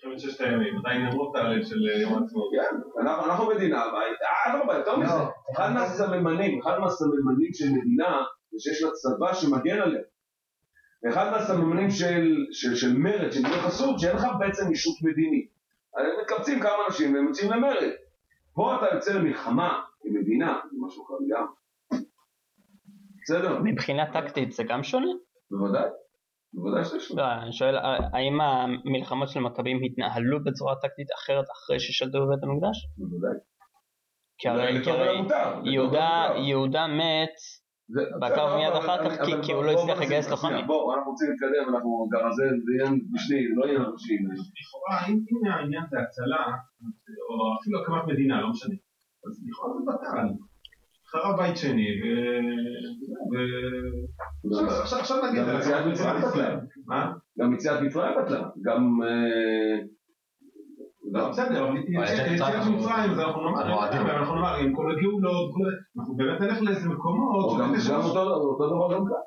מלחמת ששת הימים, עדיין למרות ההלל של אה, יום העצמאות. כן, אנחנו, אנחנו מדינה, אבל- אדרבה, יותר לא, מזה, אחד מהסממנים, אחד מהסממנים של מדינה, זה שיש לה צבא שמגן עליה. ואחד מהסממנים של, של, של מרד, של מדינה חסות, שאין לך בעצם ישות מדינית. הם מקבצים כמה אנשים והם יוצאים למרד. פה אתה יוצא למלחמה כמדינה, זה משהו אחר גם. בסדר? מבחינה טקטית זה גם שונה? בוודאי. בוודאי שזה שונה. לא, אני שואל, האם המלחמות של מכבים התנהלו בצורה טקטית אחרת אחרי ששלטו בבית המקדש? בוודאי. כי הרי, יהודה, מת בסדר, מיד אחר כך, כי- הוא לא הצליח לגייס לוחמים. בוא, אנחנו רוצים להתקדם, אנחנו גם זה זה עניין משני, זה לא עניין ראשי. לכאורה, אם אם העניין זה הצלה, או אפילו הקמת מדינה, לא משנה, אז לכאורה זה בטל. חרב בית שני, ו... ו- עכשיו- עכשיו- נגיד גם יציאת מצרים ישראל. בטלה. מה? גם יציאת מצרים בטלה. גם... אה, לא, בסדר, אבל יש יציאת מצרים, אנחנו נאמר, אנחנו נאמר, עם כל הגאולות, אנחנו באמת נלך לאיזה מקומות, או גם אותו דבר גם כאן.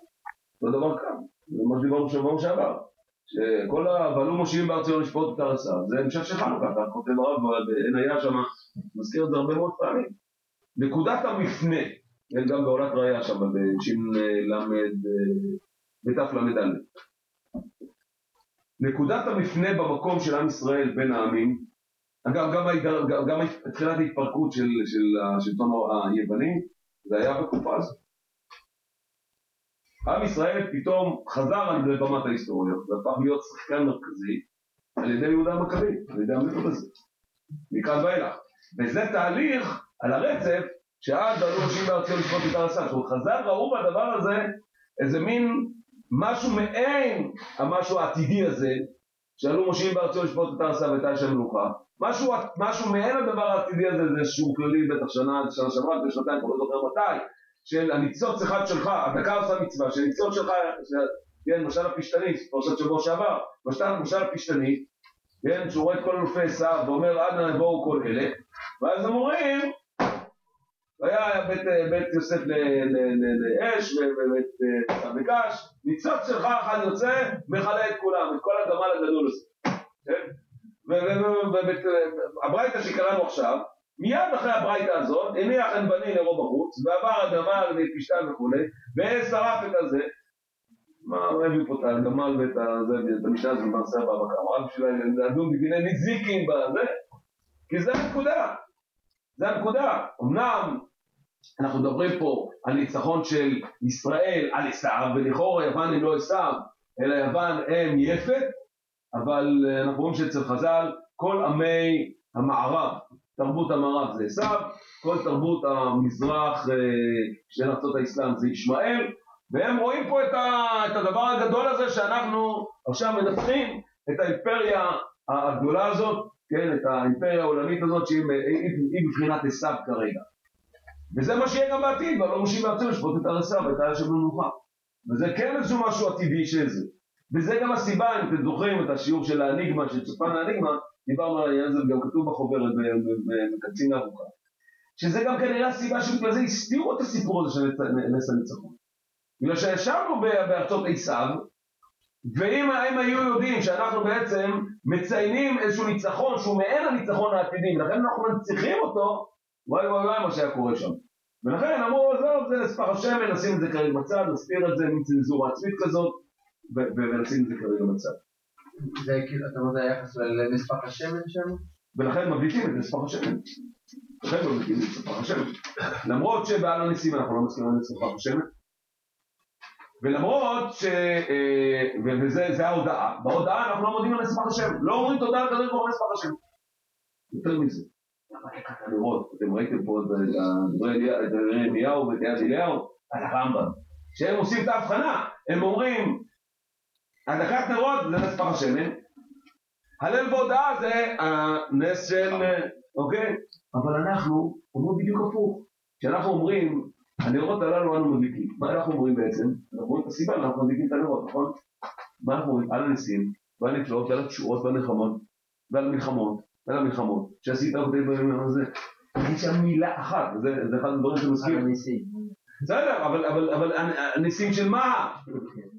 אותו דבר כאן. זה מה שדיברנו שבוע שעבר. שכל ה... ועלו מושיעים בארץ ציון לשפוט את הרסה. זה המשך של חנוכה, אתה כותב הרב בעין היה שם, מזכיר את זה הרבה מאוד פעמים. נקודת המפנה, כן, גם בעולת ראייה שם, בש"ל בתל"א. נקודת המפנה במקום של עם ישראל בין העמים, אגב, גם, ההיגר- גם, גם תחילת ההתפרקות של, של השלטון היווני, זה היה בתקופה הזאת. עם ישראל פתאום חזר על במת ההיסטוריה, והפך להיות שחקן מרכזי על ידי יהודה המכבי, על ידי המתוד הזה, מכאן ואילך. וזה תהליך על הרצף שעד עלו אנשים בארצי לשפוט את הרס"ר. זאת אומרת, חז"ל ראו בדבר הזה איזה מין משהו מעין המשהו העתידי הזה, שעלו מושיעים בארצו לשפוט את הרס"ר ואת האש המלוכה. משהו, משהו מעין הדבר העתידי הזה, זה איזשהו כללי בטח שנה, שנה שעברה, לפני שנתיים, אני לא זוכר מתי, של הניצוץ אחד שלך, הדקה עושה מצווה, שניצוץ שלך, ש- כן, משל הפשתני, פרשת שבוע שעבר, משל, משל הפשתני, כן, שהוא רואה את כל אלופי עשיו ואומר אנה יבואו כל אלה, ואז הם אומרים, והיה בית, בית יוסף לאש ובית אה, וגש, ניצוץ שלך אחד יוצא, מכלה את כולם, את כל הגמל הגדול הזה, כן? והברייתא שקראנו עכשיו, מיד אחרי הברייתא הזאת, הניח אין בני נרו בחוץ, ועבר הגמל ואת פשתן וכולי, ושרף את הזה. מה הביא פה את הגמל ואת המשנה הזאת במעשה הבא בקר, רק בשביל לדון בדיני נזיקים בזה, כי זה הנקודה, זה הנקודה. אמנם אנחנו מדברים פה על ניצחון של ישראל על עשיו, ולכאורה יוון הם לא עשיו, אלא יוון הם יפת, אבל אה, אנחנו רואים שאצל חז"ל כל עמי המערב, תרבות המערב זה עשיו, כל תרבות המזרח אה, של ארצות האסלאם זה ישמעאל, והם רואים פה את, ה, את הדבר הגדול הזה שאנחנו עכשיו מנצחים את האימפריה הגדולה הזאת, כן, את האימפריה העולמית הזאת שהיא היא, היא בבחינת עשיו כרגע. וזה מה שיהיה גם בעתיד, והלא מושיב בארצו לשפוט את הרס"ר ואת האש המנוחה. וזה כן איזשהו משהו עתידי של זה. וזה גם הסיבה, אם אתם זוכרים את השיעור של האניגמה, של צופן האניגמה, דיברנו על העניין הזה, וגם כתוב בחוברת בקצין הארוכה. שזה גם כנראה הסיבה שבגלל זה הסתירו את הסיפור הזה של נס- הניצחון. בגלל שישבנו בארצות עשיו, ואם הם היו יודעים שאנחנו בעצם מציינים איזשהו ניצחון שהוא מעין הניצחון העתידי, ולכן אנחנו מנציחים אותו, וואי וואי וואי מה שהיה קורה שם. ולכן אמרו, עזוב, זה נספח השמן, נשים את זה כרגע בצד, נסתיר את זה עם צנזורה עצמית כזאת, ונשים את זה כרגע בצד. זה כאילו, אתה אומר, זה היחס לנספח השמן שם? ולכן מבליטים את נספח השמן. לכן מבליטים את נספח השמן. למרות שבעל הניסים אנחנו לא מסכימים לנספח השמן. ולמרות ש... אה, וזה זה ההודעה. בהודעה אנחנו לא מודים על נספח השמן. לא אומרים תודה לקדוש ברוך הוא על נספח השמן. יותר מזה. לראות? אתם ראיתם פה את דברי ירמיהו ואת יד אליהו על הרמב"ם. שהם עושים את ההבחנה. הם אומרים, הדלקת נרות זה נספח השמן. הלל והודאה זה הנס של, אוקיי? אבל אנחנו אומרים בדיוק הפוך. כשאנחנו אומרים, הנרות הללו אנו מדליקים, מה אנחנו אומרים בעצם? אנחנו אומרים את הסיבה, אנחנו מדליקים את הנרות, נכון? מה אנחנו אומרים? על הניסים, ועל הנפלאות, ועל התשועות, ועל הנחמות, ועל המלחמות, ועל המלחמות, שעשית הרבה ביום הזה. אין שם מילה אחת, זה, זה אחד הדברים שמסכים. הניסים. בסדר, אבל, אבל, אבל הנ- הניסים של מה?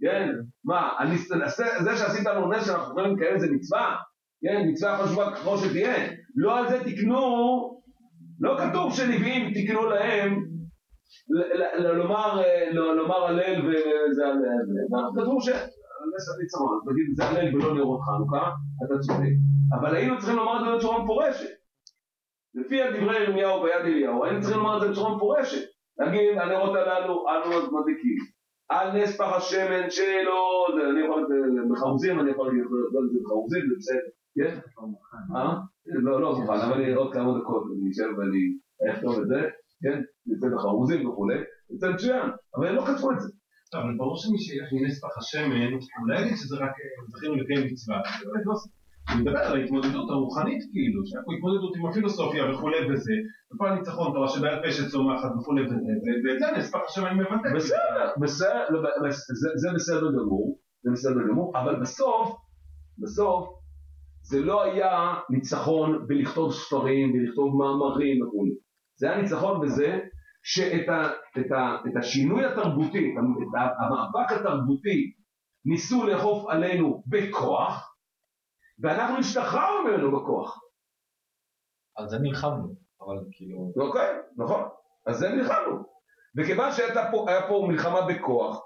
כן, מה, זה- זה שעשית לנו נס שאנחנו יכולים לקיים זה מצווה? כן, מצווה חשובה ככל שתהיה. לא על זה תקנו, לא כתוב שנביאים תקנו להם לומר, אה, הלל וזה. כתוב שנס הניצחון, אז נגיד זה הלל ולא נרות חנוכה, אתה צודק. אבל היינו צריכים לומר את זה בצורה מפורשת. לפי דברי ירמיהו ויד אליהו, היינו צריכים לומר את זה בצורה מפורשת. להגיד, הנרות הללו, אנו מדליקים. על נס פח השמן שלו, זה, אני יכול, אה, בחרוזים, אני יכול להגיד את זה בחרוזים, זה בסדר, כן? אה? לא, לא מוכן, אבל עוד כמה דקות, אני אשב ואני אכתוב את זה, כן? נצא בחרוזים וכולי, זה מצוין, אבל לא כתבו את זה. אבל ברור שמי שילך עם נספח השמן, הוא לא יגיד שזה רק זכינו לקיים מצווה. הוא מדבר על ההתמודדות הרוחנית כאילו, שהיה פה התמודדות עם הפילוסופיה וכולי וזה, ופה הניצחון תורה שבעל פשט צומחת וכולי וזה, ואת זה נספח השמן מבטא. בסדר, בסדר, לא, זה בסדר גמור, זה בסדר גמור, אבל בסוף, בסוף, זה לא היה ניצחון בלכתוב ספרים, בלכתוב מאמרים וכולי. זה היה ניצחון בזה שאת ה, את ה, את השינוי התרבותי, את המאבק התרבותי, ניסו לאכוף עלינו בכוח, ואנחנו השתחררנו ממנו בכוח. על זה נלחמנו, אבל כאילו... אוקיי, נכון. אז זה נלחמנו. וכיוון שהייתה פה, פה מלחמה בכוח,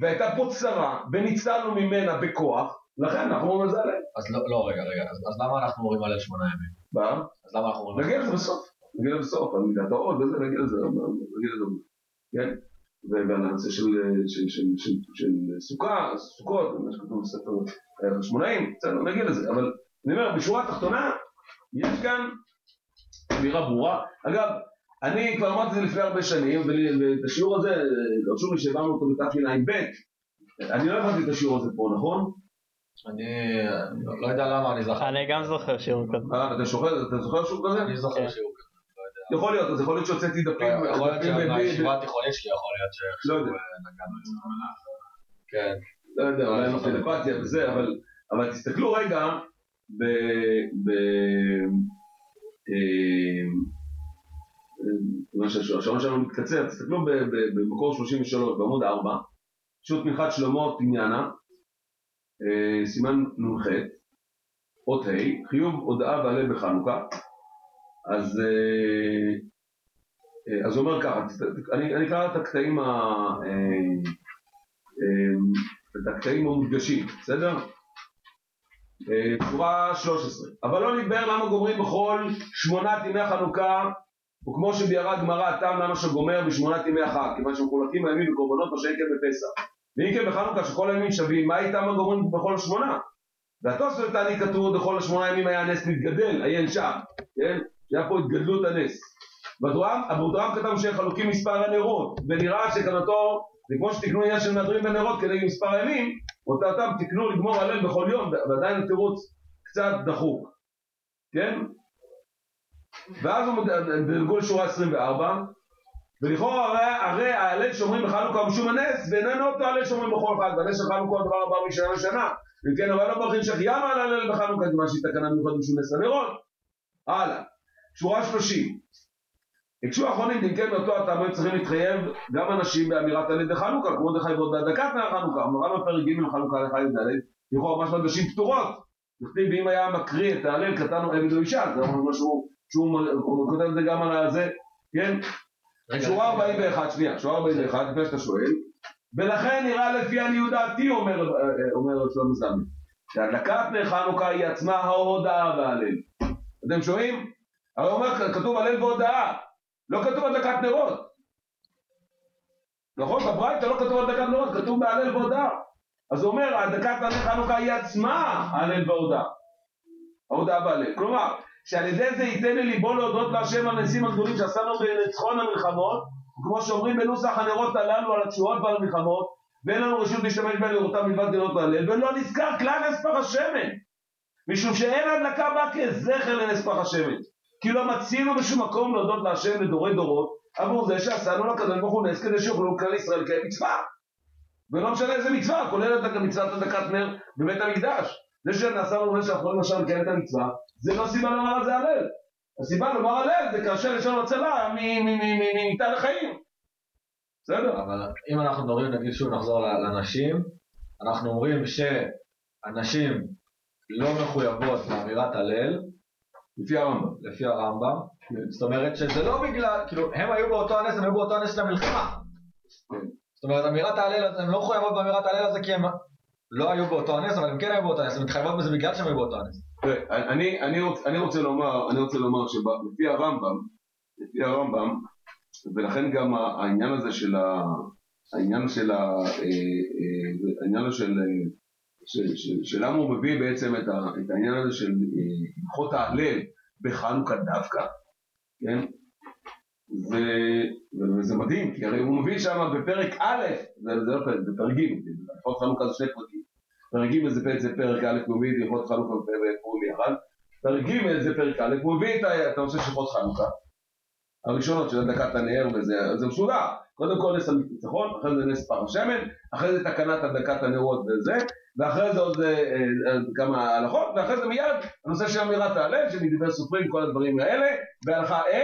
והייתה פה צרה, וניצלנו ממנה בכוח, לכן אנחנו אומרים על זה עליהם. אז לא, לא, רגע, רגע, אז, אז למה אנחנו אומרים על שמונה ימים? מה? אז למה אנחנו אומרים... נגיע לזה בסוף. נגיע לזה בסוף, על מידת האור וזה, נגיע לזה, נגיע לזה. כן? ועל הנושא של, של, של, של, של סוכה, סוכות, מה שכתוב בספר אה, החשמונאים, בסדר, נגיע לזה. אבל אני אומר, בשורה התחתונה, יש כאן אמירה ברורה. אגב, אני כבר אמרתי את זה לפני הרבה שנים, ואת השיעור הזה, אה, רשום לי שהעברנו אותו בתשע"ב. אני לא הבנתי את השיעור הזה פה, נכון? אני לא, יודע למה אני זוכר. אני גם זוכר שיעור כזה. אה, אתה זוכר שיעור כזה? אני זוכר. שיעור. יכול להיות, אז יכול להיות שהוצאתי דפים, יכול להיות שהישיבה התיכונית שלי יכול להיות לא שאיכשהו יודע. אה, נגענו את זה. כן. לא יודע, אולי אין לו טלפתיה וזה, אבל, תסתכלו רגע ב... אה, שהשעון שלנו מתקצר, תסתכלו במקור 33 בעמוד 4, פשוט תמיכת שלמה תניאנה, אה, סימן נ"ח, אות ה', חיוב הודעה והלל בחנוכה, אז, אה, אה, אז הוא אומר ככה, אני אני אקרא את הקטעים ה... אה, את הקטעים המודגשים, בסדר? שורה 13. אבל לא נתבהר למה גומרים בכל שמונת ימי חנוכה, וכמו שביארה הגמרא הטעם למה שגומר בשמונת ימי החג, כיוון שמחולקים הימים בקורבנות מה כן בפסח. ואם כן בחנוכה שכל הימים שווים, מה איתם הגומרים בכל השמונה? והתוספות תעני כתוב בכל השמונה ימים היה הנס מתגדל, עיין שם, כן? שהיה פה התגדלות הנס. בדרם, אבודרם כתב שהם חלוקים מספר הנרות, ונראה שכוונתו זה כמו שתקנו עניין של מהדרים בנרות כנגד מספר הימים, אותה אותם תקנו לגמור הלל בכל יום, ועדיין התירוץ קצת דחוק, כן? ואז הוא דלגו לשורה 24, ולכאורה הרי, הרי ההלל שאומרים בחנוכה משום הנס, ואיננו אותו הלל שאומרים בכל חג, והנס של חנוכה הדבר הבא משנה לשנה. אם כן, אבל לא ברכים שהחיימה על הלל בחנוכה, כיוון שהיא תקנה מיוחדת משום נס הנרות. הלאה, שורה 30. הקשו האחרונים, אם כן, מאותו הטעם הם צריכים להתחייב גם אנשים באמירת הלל דחנוכה, כמו דחייבות בהדלקת נר חנוכה, אמרה בפרק ג' חנוכה לחי י"ד, לכאורה ממש נשים פטורות. נכתיב, ואם היה מקריא את ההלל, קטנו עבד או אישה, זה אומר משהו שהוא הוא כותב את זה גם על הזה, כן? שורה 41, שנייה, שורה 41, לפני שאתה שואל, ולכן נראה לפי עניות דעתי, אומר, אה, אומר שלמה זמי, שהדלקת נר חנוכה היא עצמה ההודעה וההלל. אתם שומעים? הרי אומר, כתוב הלל והודעה, לא כתוב הדלקת נרות. נכון? בברייתא לא כתוב הדלקת נרות, כתוב בהלל והודעה. אז הוא אומר, הדלקת חנוכה היא עצמה ההלל וההודעה. ההודעה וההלל. כלומר, שעל ידי זה ייתן לי ליבו להודות להשם על הניסים הגדולים שעשינו בניצחון המלחמות, וכמו שאומרים בנוסח הנרות הללו על התשועות ועל המלחמות, ואין לנו רשות להשתמש בהם לראותם מלבד נרות להלל, ולא נזכר כלל נס פח השמן, משום שאין הדלקה בה כזכר לנס פח השמן, כי לא מצינו בשום מקום להודות להשם לדורי דורות, עבור זה שעשינו לקדוש ברוך הוא נס כדי שיוכלו כלל ישראל לקיים מצווה. ולא משנה איזה מצווה, כולל את מצוות הדלקת נר בבית המקדש. זה שנעשה לנו נס שאנחנו יכולים עכשיו לקיים את המצווה, זה לא סיבה לומר על זה הלל. הסיבה לומר הלל זה כאשר יש לנו הצלה מ- מ- מ- מ- ממיתה לחיים. בסדר? אבל אם אנחנו מדברים, נגיד שוב נחזור לנשים, אנחנו אומרים שהנשים לא מחויבות לאמירת הלל, לפי הרמב"ם. לפי הרמב"ם, זאת אומרת שזה לא בגלל, כאילו, הם היו באותו הנס, הם היו באותו הנס של המלחמה. זאת אומרת, אמירת ההלל, הן לא מחויבות באמירת ההלל הזה כי הם לא היו באותו הנס, אבל הם כן היו באותו הנס, הן מתחייבות בזה בגלל שהם היו באותו הנס. אני, אני, רוצ, אני רוצה לומר, אני רוצה לומר שלפי הרמב"ם, לפי הרמב"ם, ולכן גם העניין הזה של ה... העניין של ה... אה, אה, העניין של... אה, של- של- של למה הוא מביא בעצם את, ה, את העניין הזה של אה, הלכות ההלל בחנוכה דווקא, כן? זה, וזה מדהים, כי הרי הוא מביא שם בפרק א', זה, זה לא פרק, זה פרק ג', הלכות חנוכה זה שני פרקים. פרק ג' זה, זה פרק א', הוא מביא את הלכות חנוכה ופורים יחד. פרק ג' זה פרק א', הוא מביא את הנושא של הלכות חנוכה. הראשונות של הדלקת הנר וזה, זה מסודר. קודם כל נס הניצחון, אחרי זה נס פר השמן, אחרי זה תקנת הדלקת הנרות וזה, ואחרי זה עוד אה, אה, כמה הלכות, ואחרי זה מיד הנושא של אמירת ההלל, של מדברי סופרים, כל הדברים האלה, בהלכה A,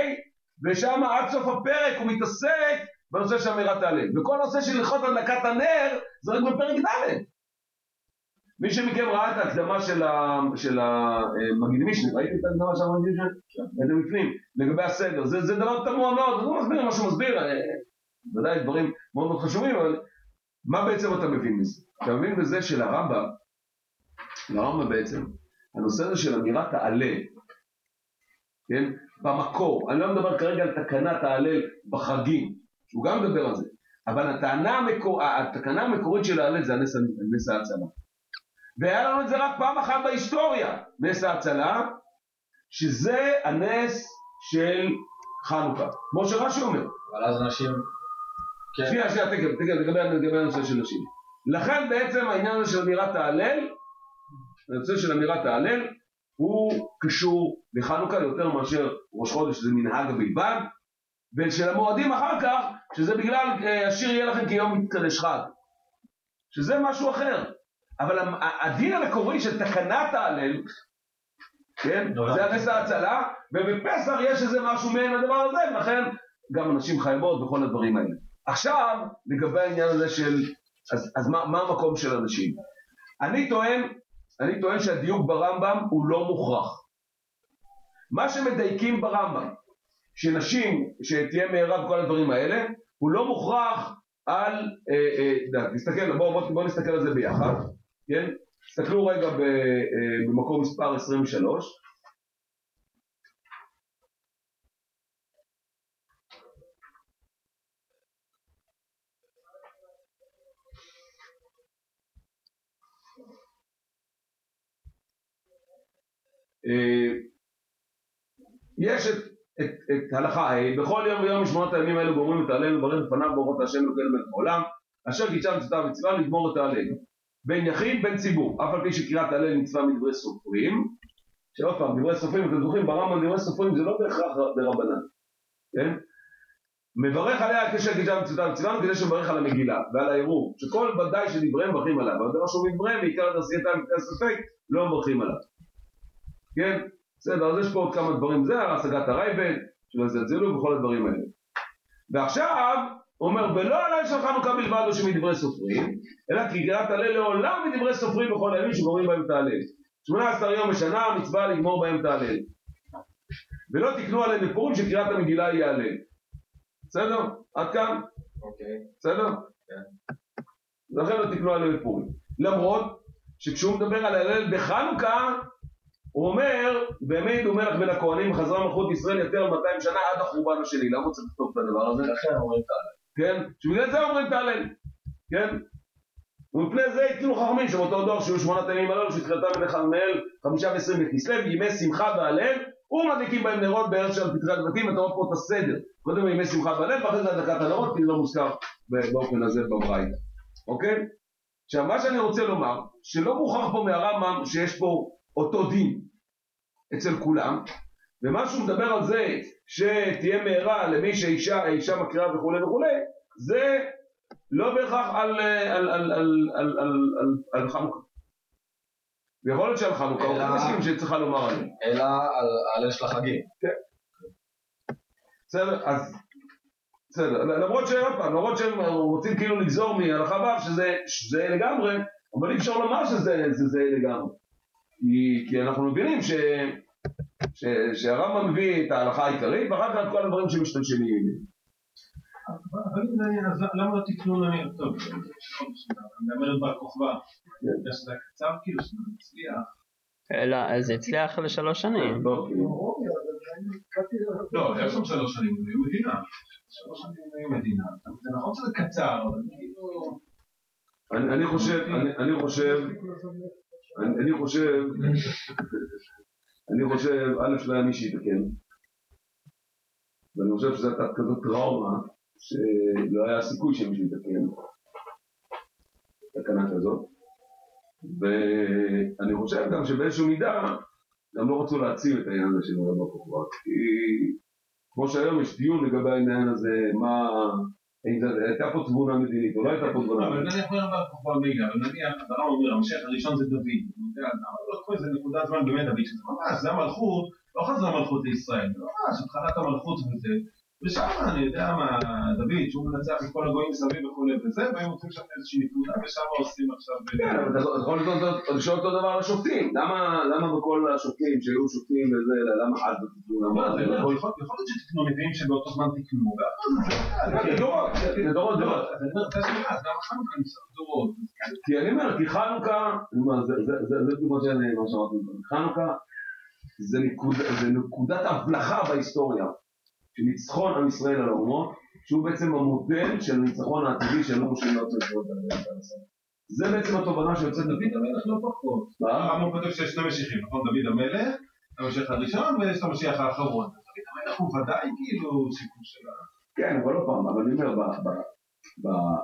ושם עד סוף הפרק הוא מתעסק בנושא של אמירת ההלל. וכל הנושא של הלכות הדלקת הנר זה רק בפרק ד'. מי שמכם ראה את ההקדמה של, ה, של המגיד מישנה, ראיתם את ההקדמה של המגיד מישנה? איזה בפנים, לגבי הסדר, זה, זה דבר תמוה מאוד, הוא מסביר מה שהוא מסביר, אה, ודאי דברים מאוד מאוד חשובים, אבל מה בעצם אתה מבין מזה? אתה מבין בזה שלרמב"ם, לרמב"ם בעצם, הנושא הזה של אמירת ההלל, כן, במקור, אני לא מדבר כרגע על תקנת ההלל בחגים, שהוא גם מדבר על זה, אבל הטענה המקור, התקנה המקורית של ההלל זה הנס, נס ההצלה. והיה לנו את זה רק פעם אחת בהיסטוריה, נס ההצלה, שזה הנס של חנוכה, כמו שרש"י אומר. אבל אז אנשים... כן, שנייה, שנייה, תכף, תכף, לגבי, הנושא של נשים. לכן בעצם העניין הזה של אמירת ההלל, הנושא של אמירת ההלל, הוא קשור לחנוכה יותר מאשר ראש חודש, שזה מנהג בלבד, ושל המועדים אחר כך, שזה בגלל אה, השיר יהיה לכם כיום מתקדש חג. שזה משהו אחר. אבל הדין המקורי של תקנת ההלל, כן, נורא. זה הנס ההצלה, ובפסח יש איזה משהו מעין הדבר הזה, ולכן גם אנשים חייבות וכל הדברים האלה. עכשיו, לגבי העניין הזה של, אז, אז מה, מה המקום של אנשים? אני טוען, אני טוען שהדיוק ברמב"ם הוא לא מוכרח. מה שמדייקים ברמב"ם, שנשים, שתהיה מהרה וכל הדברים האלה, הוא לא מוכרח על, אה, אה, דה, תסתכל, בואו בוא, בוא נסתכל על זה ביחד, כן? תסתכלו רגע ב, אה, במקום מספר 23, יש את, את, את הלכה ה' בכל יום ויום משמונות הימים האלו גומרים את ההלל ובררים לפניו ברוך השם אלוקינו מלך העולם אשר קידשה מצווה לגמור את ההלל בין יחיד בין ציבור אף על פי שקריאת ההלל מצווה מדברי סופרים שעוד פעם דברי סופרים אתם זוכרים ברמב"ם דברי סופרים זה לא בהכרח דרבנן כן? מברך עליה כשל קידשה מצווה כדי שמברך על המגילה ועל העירוב שכל ודאי שדבריהם מברכים עליו אבל דבר שהוא מדבריהם בעיקר את עשייתם וכדי הספק לא מברכים עליו כן בסדר, אז יש פה עוד כמה דברים, זה השגת הרייבד, שלא יזלזלו וכל הדברים האלה. ועכשיו, אומר, ולא הלל של חנוכה בלבד או שמדברי סופרים, אלא כי קריאת הלל לעולם מדברי סופרים בכל הימים שגומרים בהם את ההלל. 18 יום בשנה, מצווה לגמור בהם את ההלל. ולא תקנו עליהם בפורים שקריאת המגילה היא הלל. בסדר? עד כאן? אוקיי. בסדר? כן. לכן לא תקנו עליהם בפורים. למרות שכשהוא מדבר על הלל בחנוכה, הוא אומר, בימי ידעו מלך בין הכהנים חזרה מלכות ישראל יותר מ-200 שנה עד החורבן השני. למה הוא צריך לכתוב את הדבר הזה? לכן אומרים את ההלל. כן? שבגלל זה אומרים תהלל, כן? ומפני זה התקינו חכמים שבאותו דור שהיו שמונת הימים הללו שהתחילתם לחמל חמישה ועשרים בכסלו, ימי שמחה והלל, ומדליקים בהם נרות בארץ של פתחת בתים, אתה רואה פה את הסדר. קודם ימי שמחה והלל, ואחרי זה הדלקת הנרות, כי זה לא מוזכר באופן הזה בברייתא, אוקיי? עכשיו מה שאני רוצה לומר, שלא מוכרח פה מהרמב"ם שיש פה אותו דין אצל כולם, ומה שהוא מדבר על זה שתהיה מהרה למי שאישה האישה מקריאה וכולי וכולי, זה לא בהכרח על, על, על, על, על, על, על, על חנוכה. ויכול להיות שעל חנוכה, הוא גם מסכים שצריכה לומר עליהם. אלא על ההלל של החגים. בסדר, אז... בסדר, למרות שעוד פעם, למרות שהם רוצים כאילו לגזור מהלכה ו' שזה, שזה לגמרי, אבל אי אפשר לומר שזה זה, זה לגמרי. כי, כי אנחנו מבינים ש, ש, שהרמב"ם מביא את ההלכה העיקרית, ואחר כך את כל הדברים שמשתמשים זה אז למה לא תקנו נניח, טוב, מאמרת בר כוכבא, היה קצר כאילו, שזה מצליח. לא, זה הצליח לשלוש שנים. טוב, כאילו. לא, היה שם שלוש שנים, הם היו מדינה. שלוש שנים היו מדינה. זה נכון שזה קצר, אבל כאילו... אני, חושב, אני חושב, אני, חושב, אני חושב, א' שלא היה מי שיתקן, ואני חושב שזו הייתה כזאת טראומה, שלא היה סיכוי שמישהו יתקן, תקנה כזאת, ואני חושב גם שבאיזשהו מידה, גם לא רצו להציב את העניין הזה של הרב הכוכבא, כי כמו שהיום יש דיון לגבי העניין הזה, מה, הייתה פה תבונה מדינית או לא הייתה פה תבונה מדינית. כוכבא מילא, אבל נניח, הרב אומר, המשך הראשון זה דוד. למה לא לקחו איזה נקודת זמן באמת דוד, שזה ממש, זה המלכות, לא חזרה מלכות לישראל, זה ממש התחלת המלכות וזה. ושם אני יודע מה, דוד, שהוא מנצח את כל הגויים מסביב וכולי וזה, והם רוצים שם איזושהי נקודה, ושם עושים עכשיו... כן, אבל אתה יכול לשאול אותו- דבר על השופטים, למה למה בכל השופטים שהיו שופטים וזה, למה לא, אמר, זה זה לא, יכול להיות שתקנו נביאים שבאותו זמן. זה דורות, זה דורות נשאר דורות. כי אני אומר, כי חנוכה, זה- זה- זה זה בדיוק מה שאני- מה שאמרתי, חנוכה זה נקודת הבלחה בהיסטוריה של ניצחון עם ישראל על האומות, שהוא בעצם המודל של הניצחון העתידי של לא מושלים לארץ ישראל. זה בעצם התובנה שיוצאת דוד המלך לא פחות. מה? הרמב"ם כותב שיש שני משיחים, נכון? דוד המלך, המשיח הראשון, ויש את המשיח האחרון. דוד המלך הוא ודאי כאילו שיקום של ה... כן, אבל עוד פעם, אבל אני אומר, ב- ב- ב-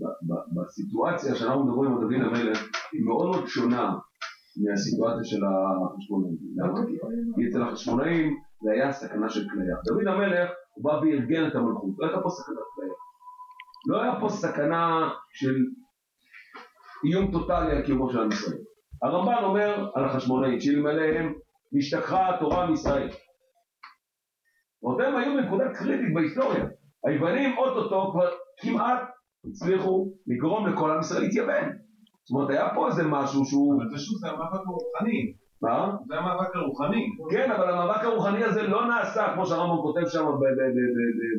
ב- ב- בסיטואציה שאנחנו מדברים על דוד המלך, היא מאוד מאוד שונה מהסיטואציה של החשמונאים. למה? כי אצל החשמונאים זה היה סכנה של כליה. דוד המלך, הוא בא וארגן את המלכות, לא הייתה פה סכנת כליה. לא היה פה סכנה של איום טוטאלי על קיומו של עם ישראל. הרמב"ן אומר על החשמונאים, שאלמלא הם נשתכחה התורה מישראל. ואותם היו בנקודה קריטית בהיסטוריה. היוונים אוטוטו כבר כמעט הצליחו לגרום לכל עם ישראל להתייוון. זאת אומרת, היה פה איזה משהו שהוא... אבל זה שוב, זה המאבק הרוחני. מה? זה המאבק הרוחני. כן, אבל המאבק הרוחני הזה לא נעשה, כמו שהרמב"ם כותב שם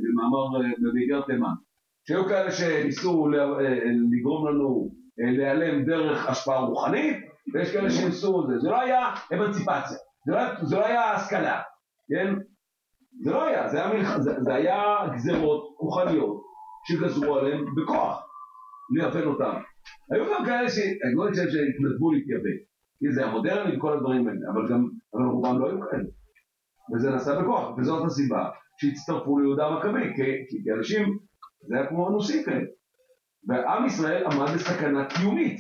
במאמר אה, באיגרת תימן. שהיו כאלה שניסו אה, לגרום לנו אה, להיעלם דרך השפעה רוחנית, ויש כאלה שניסו, זה, זה לא היה אמנציפציה, זה לא, היה- זה לא היה השכלה, כן? זה לא היה, זה היה, מלח... זה, זה היה גזרות רוחניות שגזרו עליהם בכוח, לייוון אותם. היו גם כאלה כאלה שהתנדבו להתייוון, כי זה המודרני וכל הדברים האלה, אבל גם, אבל רובם לא היו כאלה. וזה נעשה בכוח, וזאת הסיבה שהצטרפו ליהודה המכבי, כי, כי, אנשים, זה היה כמו אנוסים כאלה. ועם ישראל עמד בסכנה קיומית.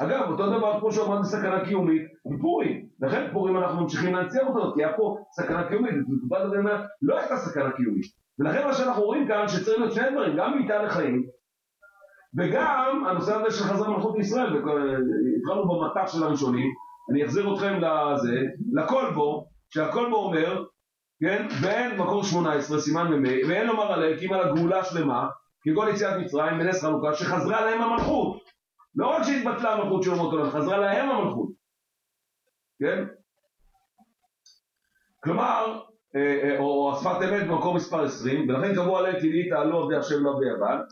אגב, אותו דבר כמו שהוא עמד בסכנה קיומית בפורים. לכן פורים אנחנו ממשיכים להנציח אותו, כי היה פה סכנה קיומית. בתקופת הדברים לא הייתה סכנה קיומית. ולכן מה שאנחנו רואים כאן, שצריך להיות שני דברים, גם מיטה לחיים, וגם הנושא הזה של חזר מלכות לישראל, התחלנו במטח של הראשונים, אני אחזיר אתכם לזה, לקולבו, שהקולבו אומר, כן, ואין מקור 18, סימן מ"ה, ואין לומר עליהם, כי אם על הגאולה שלמה, כגון יציאת מצרים בנס חנוכה, שחזרה להם המלכות. לא רק שהתבטלה המלכות של אומות עולם, חזרה להם המלכות. כן? כלומר, אה, אה, או השפת אמת במקום מספר 20, ולכן קבעו עליהם כי לי תעלו עבדי השם לא עבדי.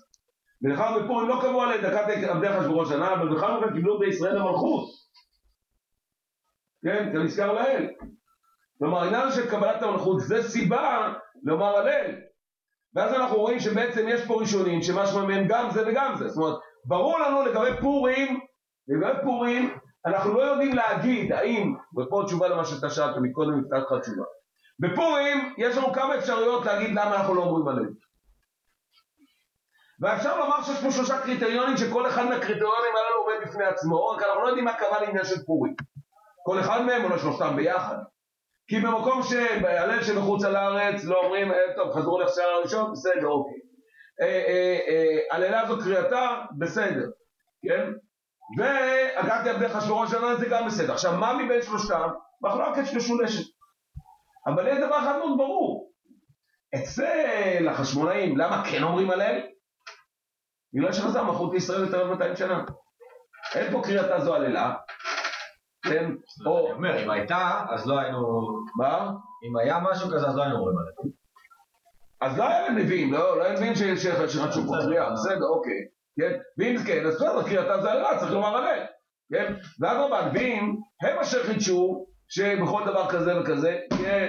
ולאחר בפורים לא קבעו עליהם דקת עבדי אחשוורוש שנה, אבל בכלל מכן קיבלו בישראל המלכות. כן, כנזכר לאל. כלומר, העניין של קבלת המלכות זה סיבה לומר הלל. ואז אנחנו רואים שבעצם יש פה ראשונים שמשמע מהם גם זה וגם זה. זאת אומרת, ברור לנו לגבי פורים, לגבי פורים, אנחנו לא יודעים להגיד האם, ופה תשובה למה שאתה שאלת מקודם, נפתח לך תשובה. בפורים יש לנו כמה אפשרויות להגיד למה אנחנו לא אומרים הלל. ואפשר לומר שיש פה שלושה קריטריונים שכל אחד מהקריטריונים האלה עומד בפני עצמו, רק אנחנו לא יודעים מה קרה לעניין של פורים. כל אחד מהם או לשלושתם ביחד. כי במקום שהלל שמחוץ על הארץ לא אומרים, אה, טוב, חזרו לחשאר הראשון, בסדר, אוקיי. הללה זו קריאתה, בסדר, כן? והגעתי עבדי חשבורו שנה זה גם בסדר. עכשיו, מה מבין שלושתם? מחלוקת משולשת. אבל יש דבר אחד מאוד ברור. אצל החשמונאים, למה כן אומרים הלל? בגלל שחזר מלכות לישראל יותר מ-200 שנה. אין פה קריאתה זו הללה, כן? או... אני אומר, אם הייתה, אז לא היינו... מה? אם היה משהו כזה, אז לא היינו רואים עליו. אז לא היה נביאים, לא, לא היה נביאים שחדשו פה קריאה, בסדר, אוקיי, כן? ואם כן, אז בסדר, קריאתה זה הללה, צריך לומר הלל, כן? ואדרבה, הנביאים הם אשר חידשו שבכל דבר כזה וכזה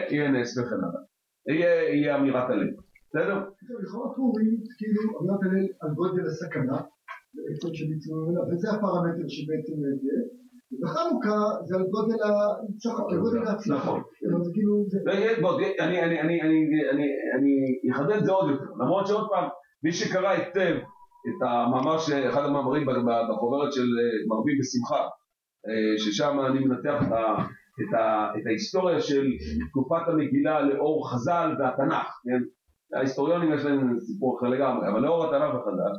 יהיה, נס וכן הלאה. יהיה אמירת הלב, בסדר? לכאורה פורים, כאילו, אמירת הלל על גודל הסכנה, בעצם שביצעו ממנה, וזה הפרמטר שבעצם זה, ובחנוכה זה על גודל ההצלחה. נכון. זה כאילו, זה... בוא, אני, אני, אני, אני, אני, אני אחדד את זה עוד יותר, למרות שעוד פעם, מי שקרא היטב את המאמר, אחד המאמרים בחוברת של אה, מרבים בשמחה, אה, ששם אני מנתח את, ה, את, ה, את ההיסטוריה של תקופת המגילה לאור חז"ל והתנ"ך, כן? ההיסטוריונים יש להם סיפור אחר לגמרי, אבל לאור התנ"ך וחז"ל,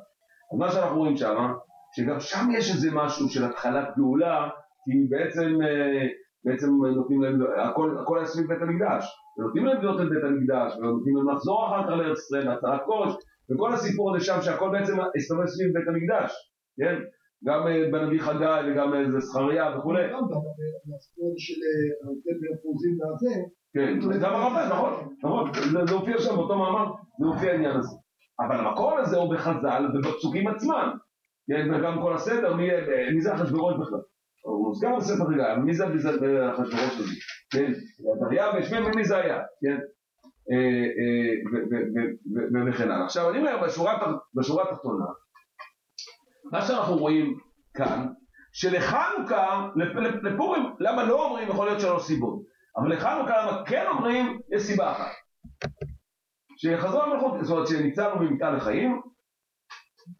אז מה שאנחנו רואים שם, שגם שם יש איזה משהו של התחלת גאולה, כי בעצם, אה, בעצם נותנים להם, הכל, הכל היה סביב בית המקדש, ונותנים להם לבנות את בית המקדש, ונותנים להם לחזור אחר כך לארץ ישראל להצהרת כורש, וכל הסיפור הזה שם שהכל בעצם הסתובב סביב בית המקדש, כן? גם אה, בנביא חגי וגם איזה זכריה וכולי, הרמב"ם, הסיפור הזה של אה, ההבדל בין הפרוזים והזה, כן, גם הרמב"ן, נכון, נכון, זה, הופיע שם באותו מאמר, זה הופיע העניין הזה. אבל המקור הזה הוא בחז"ל ובפסוקים עצמם, כן, וגם כל הסדר, מי, אה, זה אחשוורוש בכלל? הוא מוזכר בספר רגע, מי זה אחשוורוש הזה? כן, דריווש, מי זה היה, כן? אה, אה, וכן הלאה. עכשיו אני אומר, בשורה התחתונה, מה שאנחנו רואים כאן, שלחנוכה, לפ- לפ- לפורים, למה לא אומרים, יכול להיות שלוש סיבות, אבל לחנוכה למה כן אומרים, יש סיבה אחת. שחזרה המלכות, זאת אומרת שניצלנו ממיתה לחיים,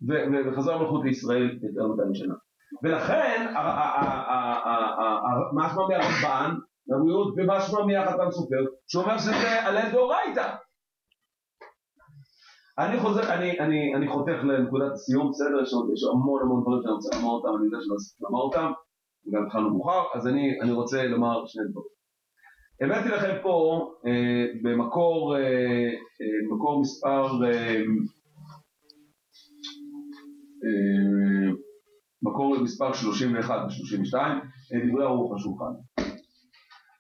ו- ו- וחזרה המלכות לישראל יותר מדי שנה. ולכן, ה- ה- ה- ה- ה- ה- ה- מה שמע מהרמב"ן, ומה שמע מהחתם סופר, שאומר שזה הלל דאורייתא. אני חוזר, אני, אני, אני חותך לנקודת הסיום, בסדר? יש עוד המון המון דברים שאני רוצה לומר אותם, אני יודע שלא רציתי לומר אותם, וגם התחלנו מאוחר, אז אני, אני רוצה לומר שני דברים. הבאתי לכם פה אה, במקור, אה, אה, מקור מספר, אה, אה, מקור מספר 31 ו-32, דברי ערוך השולחן.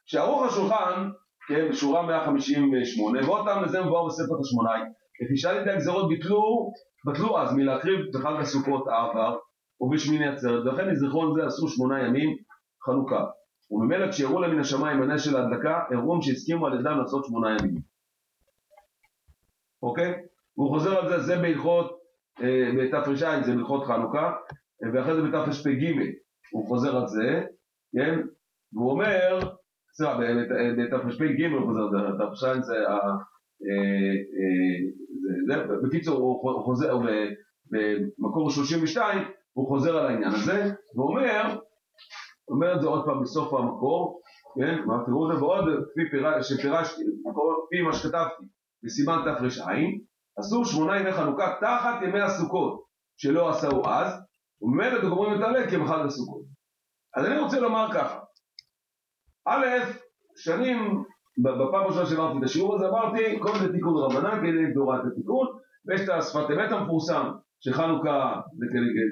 שערוך השולחן, כן, בשורה 158, ואותם לזה מבואר בספר השמונאי, את לידי הגזרות ביטלו, בטלו אז מלהקריב בחג הסוכות העבר ובשמיני עצרת, ולכן לזיכרון זה עשו שמונה ימים חנוכה. וממילא כשיראו להם מן השמיים הנס של ההדלקה, הראו שהסכימו על ידם לעשות שמונה ימים. אוקיי? והוא חוזר על זה, זה בהלכות, אה, בתר"ע זה בהלכות חנוכה, ואחרי זה בתרפ"ג הוא חוזר על זה, כן? והוא אומר, סליחה, בתרפ"ג הוא חוזר על זה, בתר"ע זה אה, אה, בקיצור, הוא חוזר, ב- במקור 32, הוא חוזר על העניין הזה, ואומר, אומר את זה עוד פעם בסוף המקור, כן, תראו את זה, ועוד כפי שפירשתי, כפי מה שכתבתי, בסימן תר"ע, עשו שמונה ימי חנוכה תחת ימי הסוכות, שלא עשהו אז, וממילא גומרים את הלב כמחג הסוכות. אז אני רוצה לומר ככה, א', שנים, בפעם הראשונה שהעברתי את השיעור הזה, אמרתי, כל זה תיקון רבנן כנגד דורת התיקון, ויש את השפת אמת המפורסם, שחנוכה זה כנגד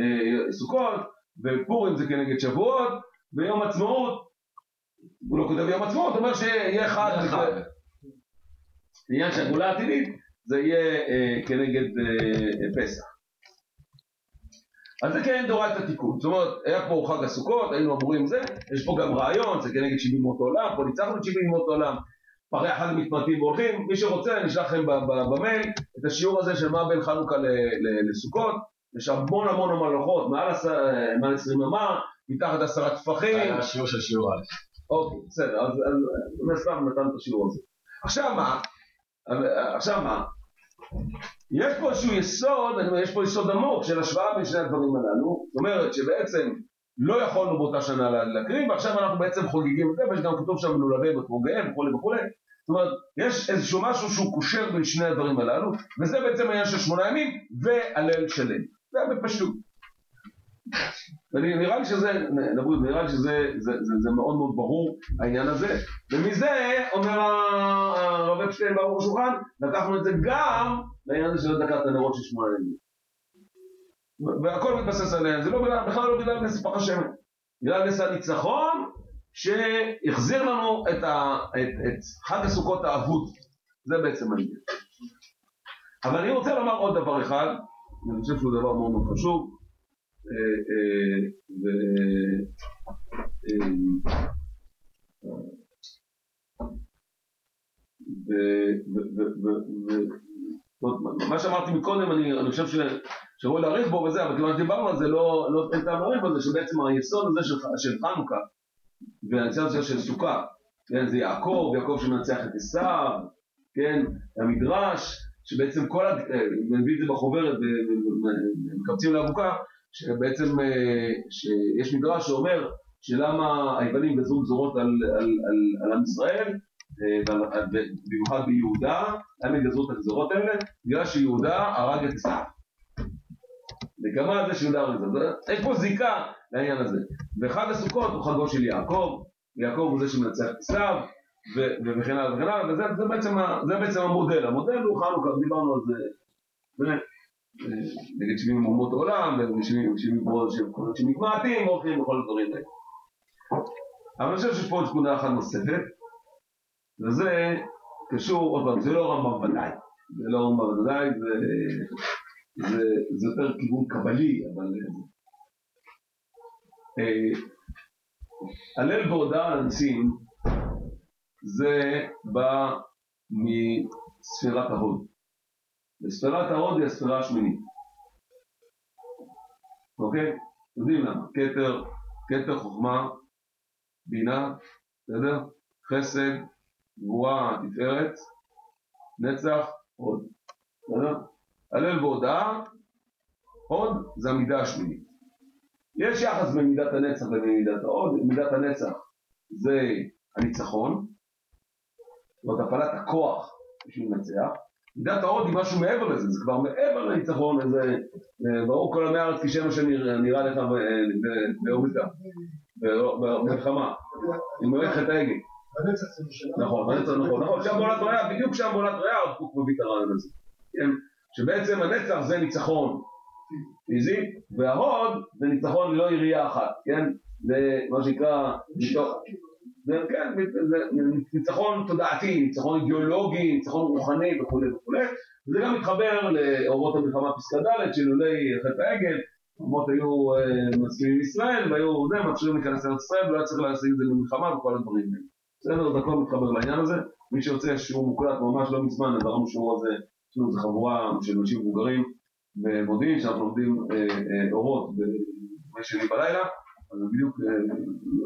אה, סוכות, ופורים זה כנגד שבועות, ויום עצמאות הוא לא כותב יום עצמאות, הוא אומר שיהיה חג. חג. עניין שהגאולה העתידית זה יהיה אה, כנגד אה, פסח. אז זה כן דורייתא התיקון, זאת אומרת, היה פה חג הסוכות, היינו אמורים זה, יש פה גם רעיון, זה כנגד 70 מאות העולם, פה ניצחנו את 70 מאות העולם, פרי החג מתמעטים והולכים, מי שרוצה, אני אשלח לכם במייל את השיעור הזה של מה בין חנוכה לסוכות, יש המון המון המלאכות, מעל עשר- מעל 20 אמה, מתחת עשרה טפחים, היה שיעור של שיעור א'. אוקיי, בסדר, אז מן הסתם נתנו את השיעור הזה. עכשיו מה? עכשיו מה? יש פה איזשהו יסוד, אני אומר, יש פה יסוד עמוק של השוואה בין שני הדברים הללו, זאת אומרת שבעצם לא יכולנו באותה שנה לה- להקריב, ועכשיו אנחנו בעצם חוגגים את זה, ויש גם כתוב שם מלולבי בפרוגיהם וכולי וכולי. זאת אומרת, יש איזשהו משהו שהוא קושר בין שני הדברים הללו, וזה בעצם העניין של שמונה ימים והלל שלם. זה בפשטות. ונראה לי שזה, דברו, נראה לי שזה זה, זה, זה מאוד מאוד ברור העניין הזה, ומזה אומר הרב אפשטיין ברוך השולחן, לקחנו את זה גם לעניין הזה של הדקת הנרות של שמונה ימים. והכל מתבסס עליהם, זה לא בגלל, בכלל לא בגלל נס פח השמן, בגלל נס הניצחון שהחזיר לנו את, ה, את, את חג הסוכות האבוד, זה בעצם העניין. אבל אני רוצה לומר עוד דבר אחד, אני חושב שהוא דבר מאוד מאוד חשוב, ו... אה, ו- ו- מה שאמרתי מקודם, אני, חושב שראוי להאריך בו וזה, אבל כיוון שדיברנו על זה, לא, לא אין טעם להאריך בזה, שבעצם היסוד הזה של, חנוכה, והיסוד הזה של סוכה, כן, זה יעקב, יעקב שמנצח את עשיו, כן, המדרש, שבעצם כל, אה, מביא את זה בחוברת, ומקבצים לאבוקה, שבעצם, אה, שיש מדרש שאומר שלמה היוונים גזרו גזורות על, על, על, על עם ישראל, אה, ועל- על- במיוחד ביהודה, למה הם גזרו את הגזרות האלה? בגלל שיהודה הרג את עשיו. נקמה זה שיהודה הרג את זה. יש פה זיקה לעניין הזה. וחג הסוכות הוא חגו של יעקב, יעקב הוא זה שמנצח את עשיו, וכן הלאה וכן הלאה, וזה זה בעצם, בעצם המודל. המודל הוא חנוכה, דיברנו על זה. נגד 70 אומות העולם, ו-70 אומות שמתמעטים, והולכים וכל הדברים האלה. אבל אני חושב שיש פה עוד נקודה אחת נוספת, וזה קשור, עוד פעם, זה לא רמב"ם ודאי, זה לא רמב"ם ודאי, זה, זה, זה יותר כיוון קבלי, אבל... אה, הלל והודעה לנשיאים זה בא מספירת ההוד. וספירת ההוד היא הספירה השמינית. אוקיי? יודעים למה? כתר, כתר חוכמה, בינה, בסדר? חסד, גבורה, תפארת, נצח, הוד. בסדר? הלל והודאה, הוד זה המידה השמינית. יש יחס בין מידת הנצח לבין מידת ההוד, מידת הנצח זה הניצחון, זאת הפעלת הכוח בשביל לנצח, מידת ההוד היא משהו מעבר לזה, זה כבר מעבר לניצחון, איזה, אה, ברור כל עמי הארץ כשמש שנראה לך באוריתה, במלחמה, עם מלאכת ההגה. נכון, בנצח נכון, נכון, שם בעולת ראייה, בדיוק שם בעולת ראייה הרב קוק מביא את הרעיון הזה, כן? שבעצם הנצח זה ניצחון. פיזי, וההוד זה ניצחון ללא ירייה אחת, כן? זה מה שנקרא, כן, ניצחון תודעתי, ניצחון אידיאולוגי, ניצחון רוחני וכולי וכולי, וזה גם מתחבר לאורות המלחמה פסקה ד' שלולי חטא העגל, אומות היו אה, מסכימים עם ישראל, והיו זה, מאפשרים להיכנס לארץ ישראל, ולא היה צריך להשיג את זה במלחמה וכל הדברים האלה. בסדר, זה הכל מתחבר לעניין הזה. מי שיוצא שיעור מוקלט ממש לא מזמן, עברנו שיעור הזה, יש לנו איזה חבורה של אנשים מבוגרים במודיעין, שאנחנו לומדים אה, אה, אורות בימי שני בלילה, אז בדיוק, אה,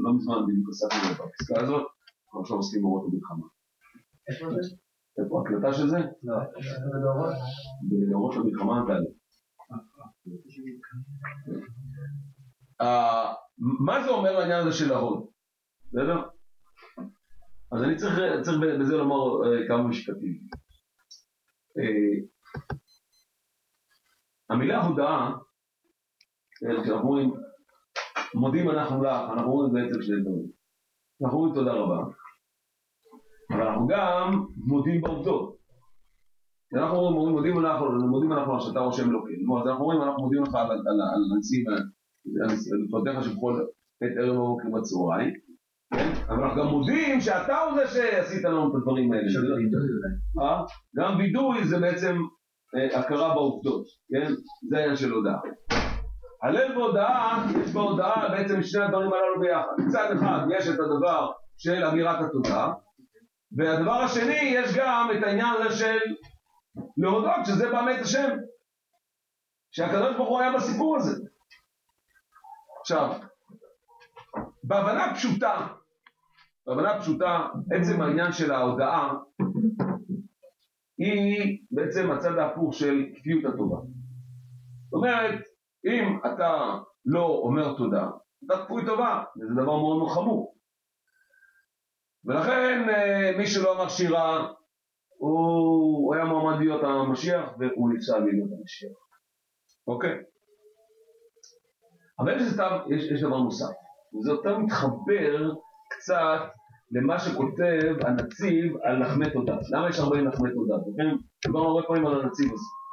לא מזמן בדיוק עסקנו בפסקה הזאת, אנחנו עכשיו עוסקים באורות המלחמה. איפה זה? איפה הקלטה של זה? לא? באורות המלחמה ד'. מה זה אומר לעניין הזה של ההוד? בסדר? אז אני צריך, צריך בזה לומר אה, כמה משפטים. אה, המילה הודאה, כן, כשאנחנו אומרים מודים אנחנו לך, אנחנו אומרים בעצם שני דברים. אנחנו אומרים תודה רבה, אבל אנחנו גם מודים בעובדות. כשאנחנו אומרים מודים אנחנו, מודים אנחנו על שאתה רושם אלוקים. אז אנחנו אומרים אנחנו מודים לך על- על על לפרטיך שבכל עת ערב בבוקר בצהריים. כן? אבל אנחנו גם מודים שאתה הוא זה שעשית לנו את הדברים האלה. לא- וידוי. אה? גם וידוי זה בעצם אה, הכרה בעובדות, כן? זה העניין של הודעה. הלל והודאה, יש בהודעה בעצם שני הדברים הללו ביחד. מצד אחד יש את הדבר של אמירת התודה, והדבר השני יש גם את העניין הזה של להודות שזה באמת השם. שהקדוש ברוך הוא היה בסיפור הזה. עכשיו, בהבנה פשוטה, בהבנה פשוטה, עצם העניין של ההודאה היא בעצם הצד ההפוך של כפיות הטובה. זאת אומרת, אם אתה לא אומר תודה, אתה כפוי טובה, וזה דבר מאוד מאוד חמור. ולכן אה, מי שלא אמר שירה, הוא היה מועמד להיות המשיח, והוא נפסל להיות המשיח. אוקיי? אבל יש, דבר, יש, יש דבר נוסף, וזה יותר מתחבר קצת למה שכותב הנציב על נחמי תודה. למה יש 40 נחמי תודה? דיברנו הרבה פעמים על הנציב הזה.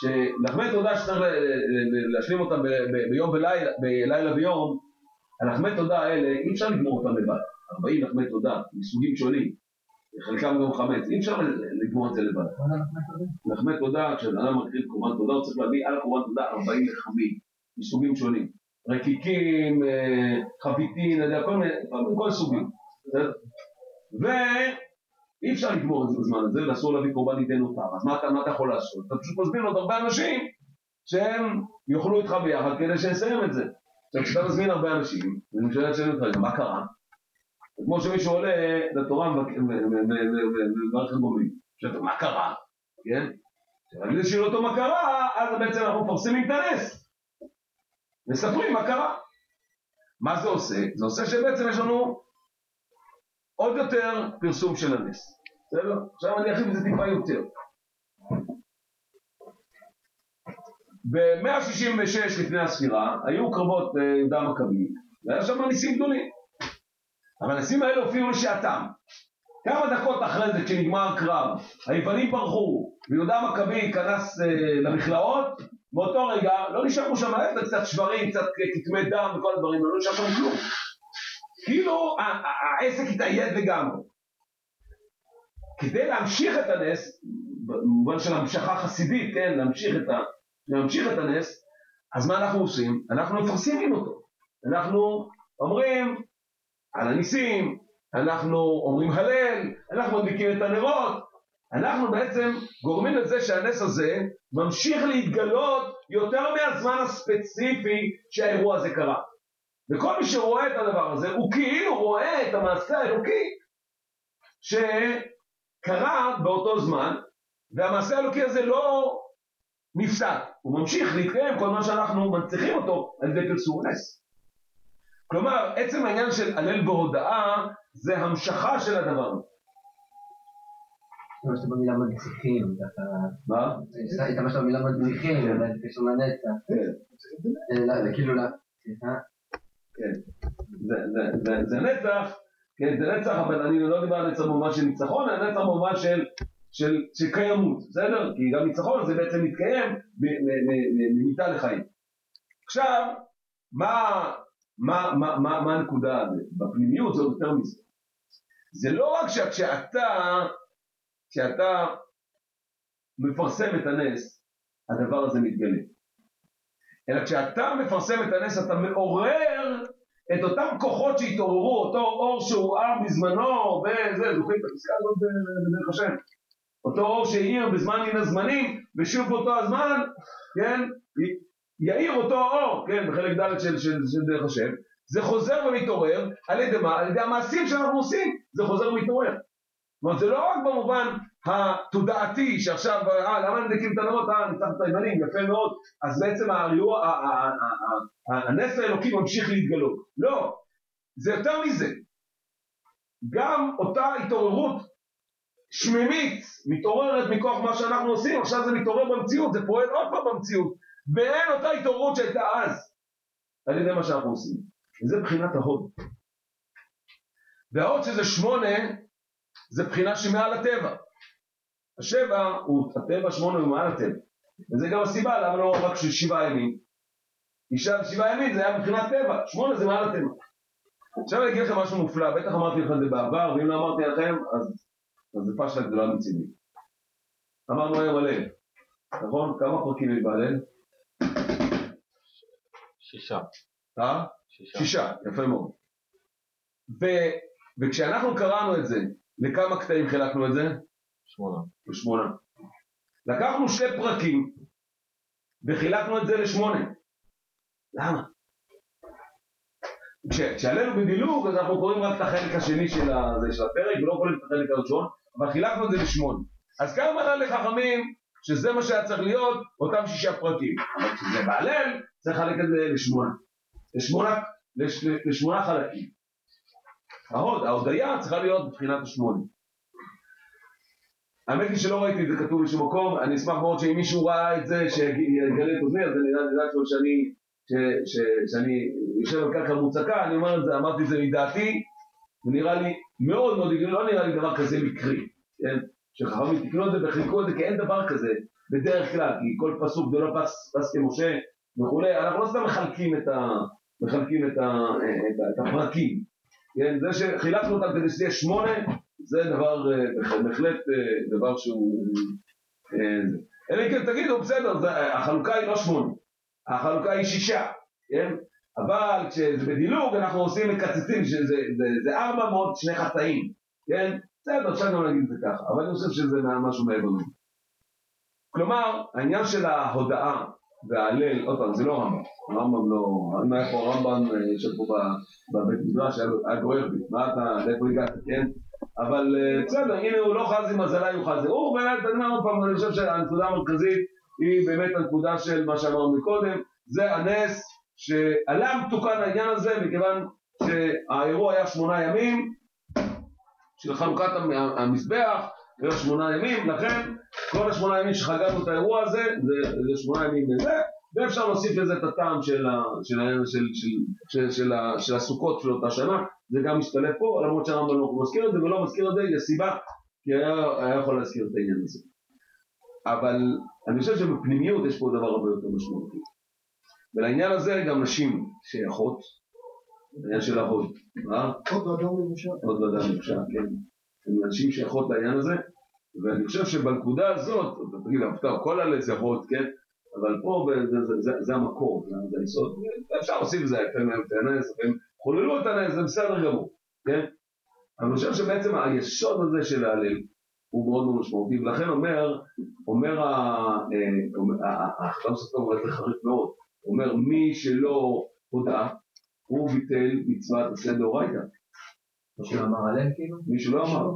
שנחמי תודה שצריך להשלים אותם ביום ולילה, בלילה ויום, הנחמי תודה האלה, אי אפשר לגמור אותם לבד. 40 נחמי תודה, מסוגים שונים, חלקם גם חמץ, אי אפשר לגמור את זה לבד. נחמי תודה, כשאדם מקריב קורבן תודה, הוא צריך להביא על קורבן תודה 40 לחמים, מסוגים שונים. רקיקים, אה, חביתין, כל מיני, כל סוגים. בסדר? ואי אפשר לגמור את זה בזמן הזה, ואסור להביא קורבן לידי נותר. אז מה אתה, מה אתה יכול לעשות? אתה פשוט מזמין עוד הרבה אנשים שהם יאכלו איתך ביחד כדי שנסיים את זה. עכשיו, כשאתה מזמין הרבה אנשים, ואני שואל את שאלה אותך, רגע, מה קרה? כמו שמישהו עולה לתורה ומברך גומלין. עכשיו, מה קרה? כן? כדי שיראו אותו מה קרה, אז בעצם אנחנו מפרסמים את הנס. מספרים מה קרה. מה זה עושה? זה עושה שבעצם יש לנו עוד יותר פרסום של הנס. בסדר? עכשיו אני ארחיב את זה טיפה יותר. ב-166 לפני הספירה היו קרבות אה, יהודה המכבי, והיה שם ניסים גדולים. אבל הניסים האלה הופיעו לשעתם. כמה דקות אחרי זה, כשנגמר הקרב, היוונים ברחו, ויהודה המכבי ייכנס אה, למכלאות, באותו רגע לא נשארו שם ההפך, קצת שברים, קצת כתמי דם וכל הדברים, לא נשאר שם כלום. כאילו העסק התאייד לגמרי. כדי להמשיך את הנס, במובן של המשכה חסידית, כן, להמשיך את, ה, להמשיך את הנס, אז מה אנחנו עושים? אנחנו מפרסמים אותו. אנחנו אומרים על הניסים, אנחנו אומרים הלל, אנחנו מדליקים את הנרות, אנחנו בעצם גורמים לזה שהנס הזה ממשיך להתגלות יותר מהזמן הספציפי שהאירוע הזה קרה. וכל מי שרואה את הדבר הזה, הוא כאילו רואה את המעשה האלוקי שקרה באותו זמן, והמעשה האלוקי הזה לא נפסק, הוא ממשיך להתקיים כל מה שאנחנו מנציחים אותו על ידי פרסום נס. כלומר, עצם העניין של הלל בהודאה זה המשכה של הדבר הזה. השתמשת במילה מנציחים, ככה... מה? השתמשת במילה מנציחים, זה קשור לנצח. כן, אה, כאילו. סליחה? כן. זה, נצח, כן, זה נצח, אבל אני לא דיבר על נצח במובן של ניצחון, אלא נצח במובן של, קיימות, בסדר? כי גם ניצחון זה בעצם מתקיים מ- מ- מ- מ- ממיתה לחיים. עכשיו, מה, מה, מה, מה, מה הנקודה הזאת? בפנימיות זה עוד יותר מזה. זה לא רק שכשאתה, כשאתה מפרסם את הנס, הדבר הזה מתגלה. אלא כשאתה מפרסם את הנס אתה מעורר את אותם כוחות שהתעוררו, אותו אור שהואר בזמנו, וזה, זוכרים את הפסקה הזאת בדרך השם? אותו אור שהאיר בזמן מן הזמנים, ושוב באותו הזמן, כן, יאיר אותו אור, כן, בחלק ד' של, של, של דרך השם, זה חוזר ומתעורר, על ידי מה? על ידי המעשים שאנחנו עושים, זה חוזר ומתעורר. אומרת, זה לא רק במובן התודעתי, שעכשיו, אה, למה הם את הנרות? אה, ניצחת את היוונים, יפה מאוד, אז בעצם הנס האלוקי ממשיך להתגלות. לא, זה יותר מזה. גם אותה התעוררות שמימית מתעוררת מכוח מה שאנחנו עושים, עכשיו זה מתעורר במציאות, זה פועל עוד פעם במציאות, ואין אותה התעוררות שהייתה אז, על ידי מה שאנחנו עושים. וזה בחינת ההוד. וההוד שזה שמונה, זה בחינה שמעל הטבע. השבע הוא הטבע, שמונה הוא מעל הטבע. וזה גם הסיבה למה לא רק של שבעה ימים. אישה שבעה ימים זה היה מבחינת טבע, שמונה זה מעל הטבע. עכשיו אני אגיד לכם משהו מופלא, בטח אמרתי לך את זה בעבר, ואם לא אמרתי לכם, אז אז זה פשטה גדולה מצידי. אמרנו היום הלל, נכון? כמה פרקים יש בהלל? שישה. אה? שישה. שישה, יפה מאוד. ו, וכשאנחנו קראנו את זה, לכמה קטעים חילקנו את זה? שמונה. לשמונה. לקחנו שתי פרקים וחילקנו את זה לשמונה. למה? כש- כשעלינו בדילוג אז אנחנו קוראים רק את החלק השני של, ה, זה, של הפרק ולא קוראים את החלק הראשון, אבל חילקנו את זה לשמונה. אז כמה מראה לחכמים שזה מה שהיה צריך להיות אותם שישה פרקים. אבל כשזה בהלל צריך לחלק את זה לשמונה. לשמונה, לש, לשמונה חלקים. ההוד, ההודיה צריכה להיות מבחינת השמונה. האמת היא שלא ראיתי את זה כתוב בשום מקום, אני אשמח מאוד שאם מישהו ראה את זה, שיגלה את אוזני, אז אני יודעת לו שאני, שאני יושב על קרקע מוצקה, אני אומר את זה, אמרתי את זה מדעתי, ונראה לי מאוד מאוד לא נראה לי דבר כזה מקרי, כן? שחכמים תקנו את זה וחילקו את זה, כי אין דבר כזה בדרך כלל, כי כל פסוק זה לא פס, פס כמשה וכולי, אנחנו לא סתם מחלקים את, ה, מחלקים את, ה, את, ה, את הפרקים, כן? זה שחילקנו אותם כדי שזה יהיה שמונה, זה דבר, אה, בהחלט אה, דבר שהוא... אה. אלא אם כן תגידו, בסדר, החלוקה היא לא שמונה, החלוקה היא שישה, כן? אבל כשזה בדילוג אנחנו עושים מקצצים, שזה זה, זה ארבע מאות שני חטאים, כן? בסדר, אפשר גם להגיד את זה ככה, אבל אני חושב שזה משהו מעבר לזה. כלומר, העניין של ההודאה וההלל, עוד פעם, זה לא רמב"ם, הרמב"ם לא, אם היה פה רמב"ם אה, יושב פה בבית מדרש, היה גוער בי, מה אתה, לאיפה הגעת, כן? אבל אה, בסדר, הנה הוא לא חזי מזלי הוא חזי, הוא באמת, אני אומר עוד פעם, אני חושב שהנקודה המרכזית היא באמת הנקודה של מה שאמרנו מקודם, זה הנס שעליו תוקן העניין הזה, מכיוון שהאירוע היה שמונה ימים של חנוכת המ- המזבח, היו שמונה ימים, לכן כל השמונה ימים שחגגנו את האירוע הזה, זה, זה שמונה ימים לזה, ואפשר להוסיף לזה את הטעם של, ה, של, ה, של, של, של, של, ה, של הסוכות של אותה שנה, זה גם משתלב פה, למרות שהרמב"ם לא מזכיר את זה ולא מזכיר את זה, יש סיבה, כי היה, היה יכול להזכיר את העניין הזה. אבל אני חושב שבפנימיות יש פה דבר הרבה יותר משמעותי. ולעניין הזה גם נשים שייכות, העניין של ההוד, אה? עוד אדם למשל. עוד ועדה נפשה, כן. הם אנשים שייכות לעניין הזה, ואני חושב שבנקודה הזאת, תגיד, אבל טוב, כל הלב זה הוד, כן? אבל פה זה, זה, זה, זה, המקור, זה, היסוד, אפשר להוסיף את זה, לפעמים הם את הנס, לפעמים חוללו את הנס, זה בסדר גמור, כן? אני חושב שבעצם היסוד הזה של ההלל הוא מאוד מאוד משמעותי, ולכן אומר, אומר ה- אה, אומר- ה- ה- החתם סופר אומר את זה חריף מאוד, אומר מי שלא הודה, הוא ביטל מצוות עשה דאורייתא. כמו שאמר הלל כאילו? מי שלא אמר,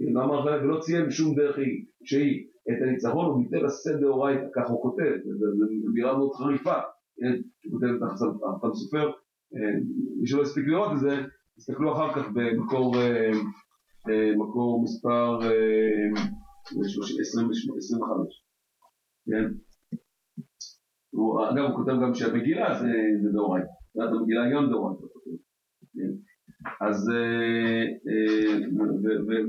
לא אמר חלק ולא ציין בשום דרך היא, שהיא את הניצחון הוא ביטל עשה דאורייתא, ככה הוא כותב, זו אמירה מאוד חריפה, כן, הוא כותב את החתם סופר, אה, מי שלא הספיק לראות את זה, תסתכלו אחר כך במקור אה, אה, מספר אה, 25, כן, אגב הוא כותב גם שהמגילה זה דאורייתא, המגילה גם דאורייתא, כן. אז אה, אה,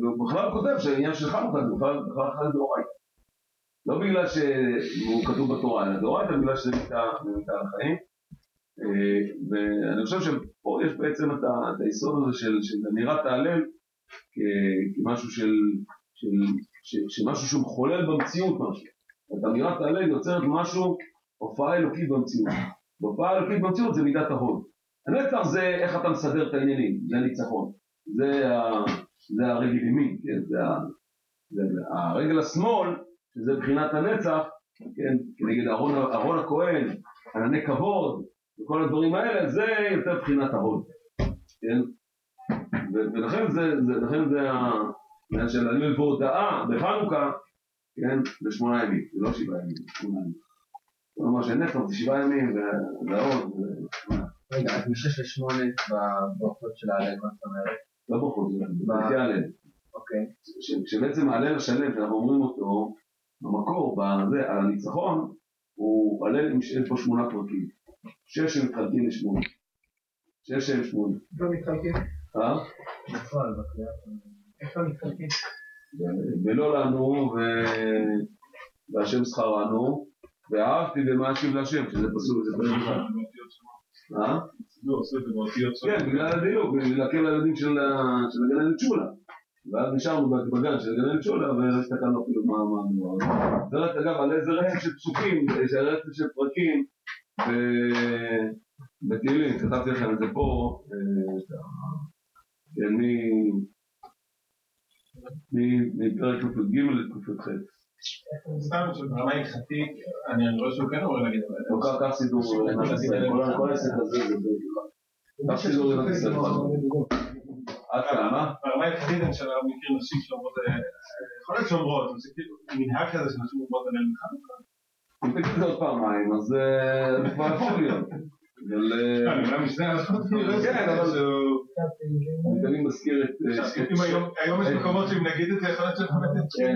והוא בכלל כותב שהעניין של חנוכה זה בכלל חג דאורייתא. לא בגלל שהוא כתוב בתורה, אלא דאורייתא בגלל שזה מיטה מיטה על החיים. אה, ואני חושב שפה יש בעצם את היסוד הזה של אמירת ההלל כמשהו של, שמשהו שהוא מחולל במציאות משהו. את אמירת ההלל יוצרת משהו, הופעה אלוקית במציאות. והופעה אלוקית במציאות זה מידת ההוד. הנצח זה איך אתה מסדר את העניינים, זה הניצחון. זה, ה, זה הרגל ימין, כן? זה, ה, זה הרגל השמאל, שזה מבחינת הנצח, כן? כנגד אהרון, אהרון הכהן, ענני כבוד, וכל הדברים האלה, זה יותר מבחינת ההוד, כן? ו- ולכן זה, זה, לכן זה העניין של הלל והודאה בחנוכה, כן? זה שמונה ימים, זה לא שבעה ימים, שמונה ימים. כלומר שנצח זה שבעה ימים, וה- וההוד זה שמונה. רגע, אז משש לשמונה בברכות של ההלל, מה זאת אומרת? לא ברכות, זה הלל. אוקיי. ש- שבעצם ההלל השלם שאנחנו אומרים אותו במקור, בזה, על הניצחון, הוא הלל עם שיש בו שמונה פרקים. שש שמתחלקים לשמונה. שש שהם שמונה. איפה מתחלקים? אה? בפועל, בקריאה. איפה מתחלקים? ו- ולא לנו, ו- והשם שכרנו, ואהבתי ומה אשיב להשם, שזה פסוק, זה פסוק. אה? לא, עושה את זה באותיות שלו. כן, בגלל הדיוק, בשביל להקל לילדים של הגננת שולה. ואז נשארנו בגן של הגננת שולה, ולא הסתכלנו אפילו מה הזה. זה רק אגב על איזה רצף של פסוקים, איזה רצף של פרקים, בתהילים, כתבתי לכם את זה פה, כן, מפרק ק"ג לק"ח. סתם שברמה הלכתית, אני רואה שהוא כן אומר להגיד, אבל לא כך סידור כל- העסק הזה זה בכלל. כך סידור מדינת ישראל. עד כמה? ברמה הלכתית אני שלא מכיר נשים שאומרות, אה, יכול להיות שאומרות, זה כאילו מנהג כזה שנשים אומרות עליהן בחנוכה. אם תגיד עוד פעמיים, אז אה, כבר יכול להיות. אבל... אה, אני כן, תמיד מזכיר את... אה, היום- יש מקומות שאם נגיד את זה, יכול להיות שאנחנו באמת כן,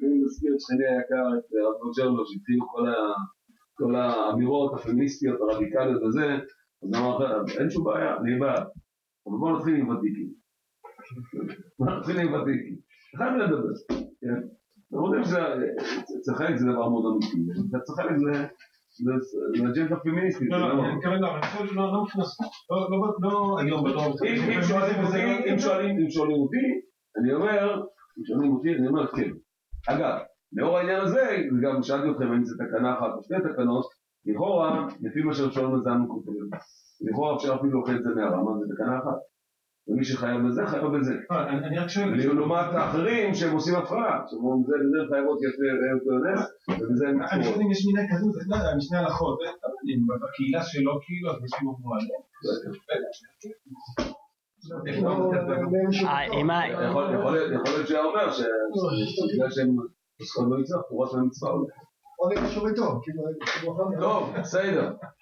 תמיד מזכיר את שכני היקר, את הרב נוג'רלו, שהתחילו כל האמירות הפמיניסטיות, הרדיקליות וזה, אז הוא אמר, אין שום בעיה, אני בעד. אבל בואו נתחיל עם ותיקים. בואו נתחיל עם ותיקים. חייב לדבר, כן? אנחנו יודעים שאצל חלק זה דבר מאוד אמיתי, אצל חלק זה זה אג'נדה פמיניסטית. לא, לא, לא- אני מתכוון, לא, אבל אני חושב לא ספורט. לא, לא, לא היום בדור. אם שואלים אותי, אני אומר, אם שואלים אותי, אני אומר כן. אגב, לאור העניין הזה, וגם שאלתי אתכם אם זה תקנה אחת או שתי תקנות, לכאורה, לפי מה שואלים את זה כותבים. לכאורה אפשר אפילו להוכיח את זה מהרמה, זה תקנה אחת. ומי שחייב בזה, חייב בזה. לא, אני אני רק שואל, לעומת האחרים שהם עושים הפרעה, שאומרים זה בזה חייבות יפה אונס, ובזה הם אני שואל צורות. אם יש מיני כזו, זה לא יודע, משנה הלכות, אתה בקהילה שלו כאילו, אז מישהו אמרו עליהם. אה, יכול להיות שהיה אומר ש- שבגלל שהם עוסקות במצווה, תורת המצווה. או לקשור איתו, כאילו, כאילו אחר כך. טוב, בסדר.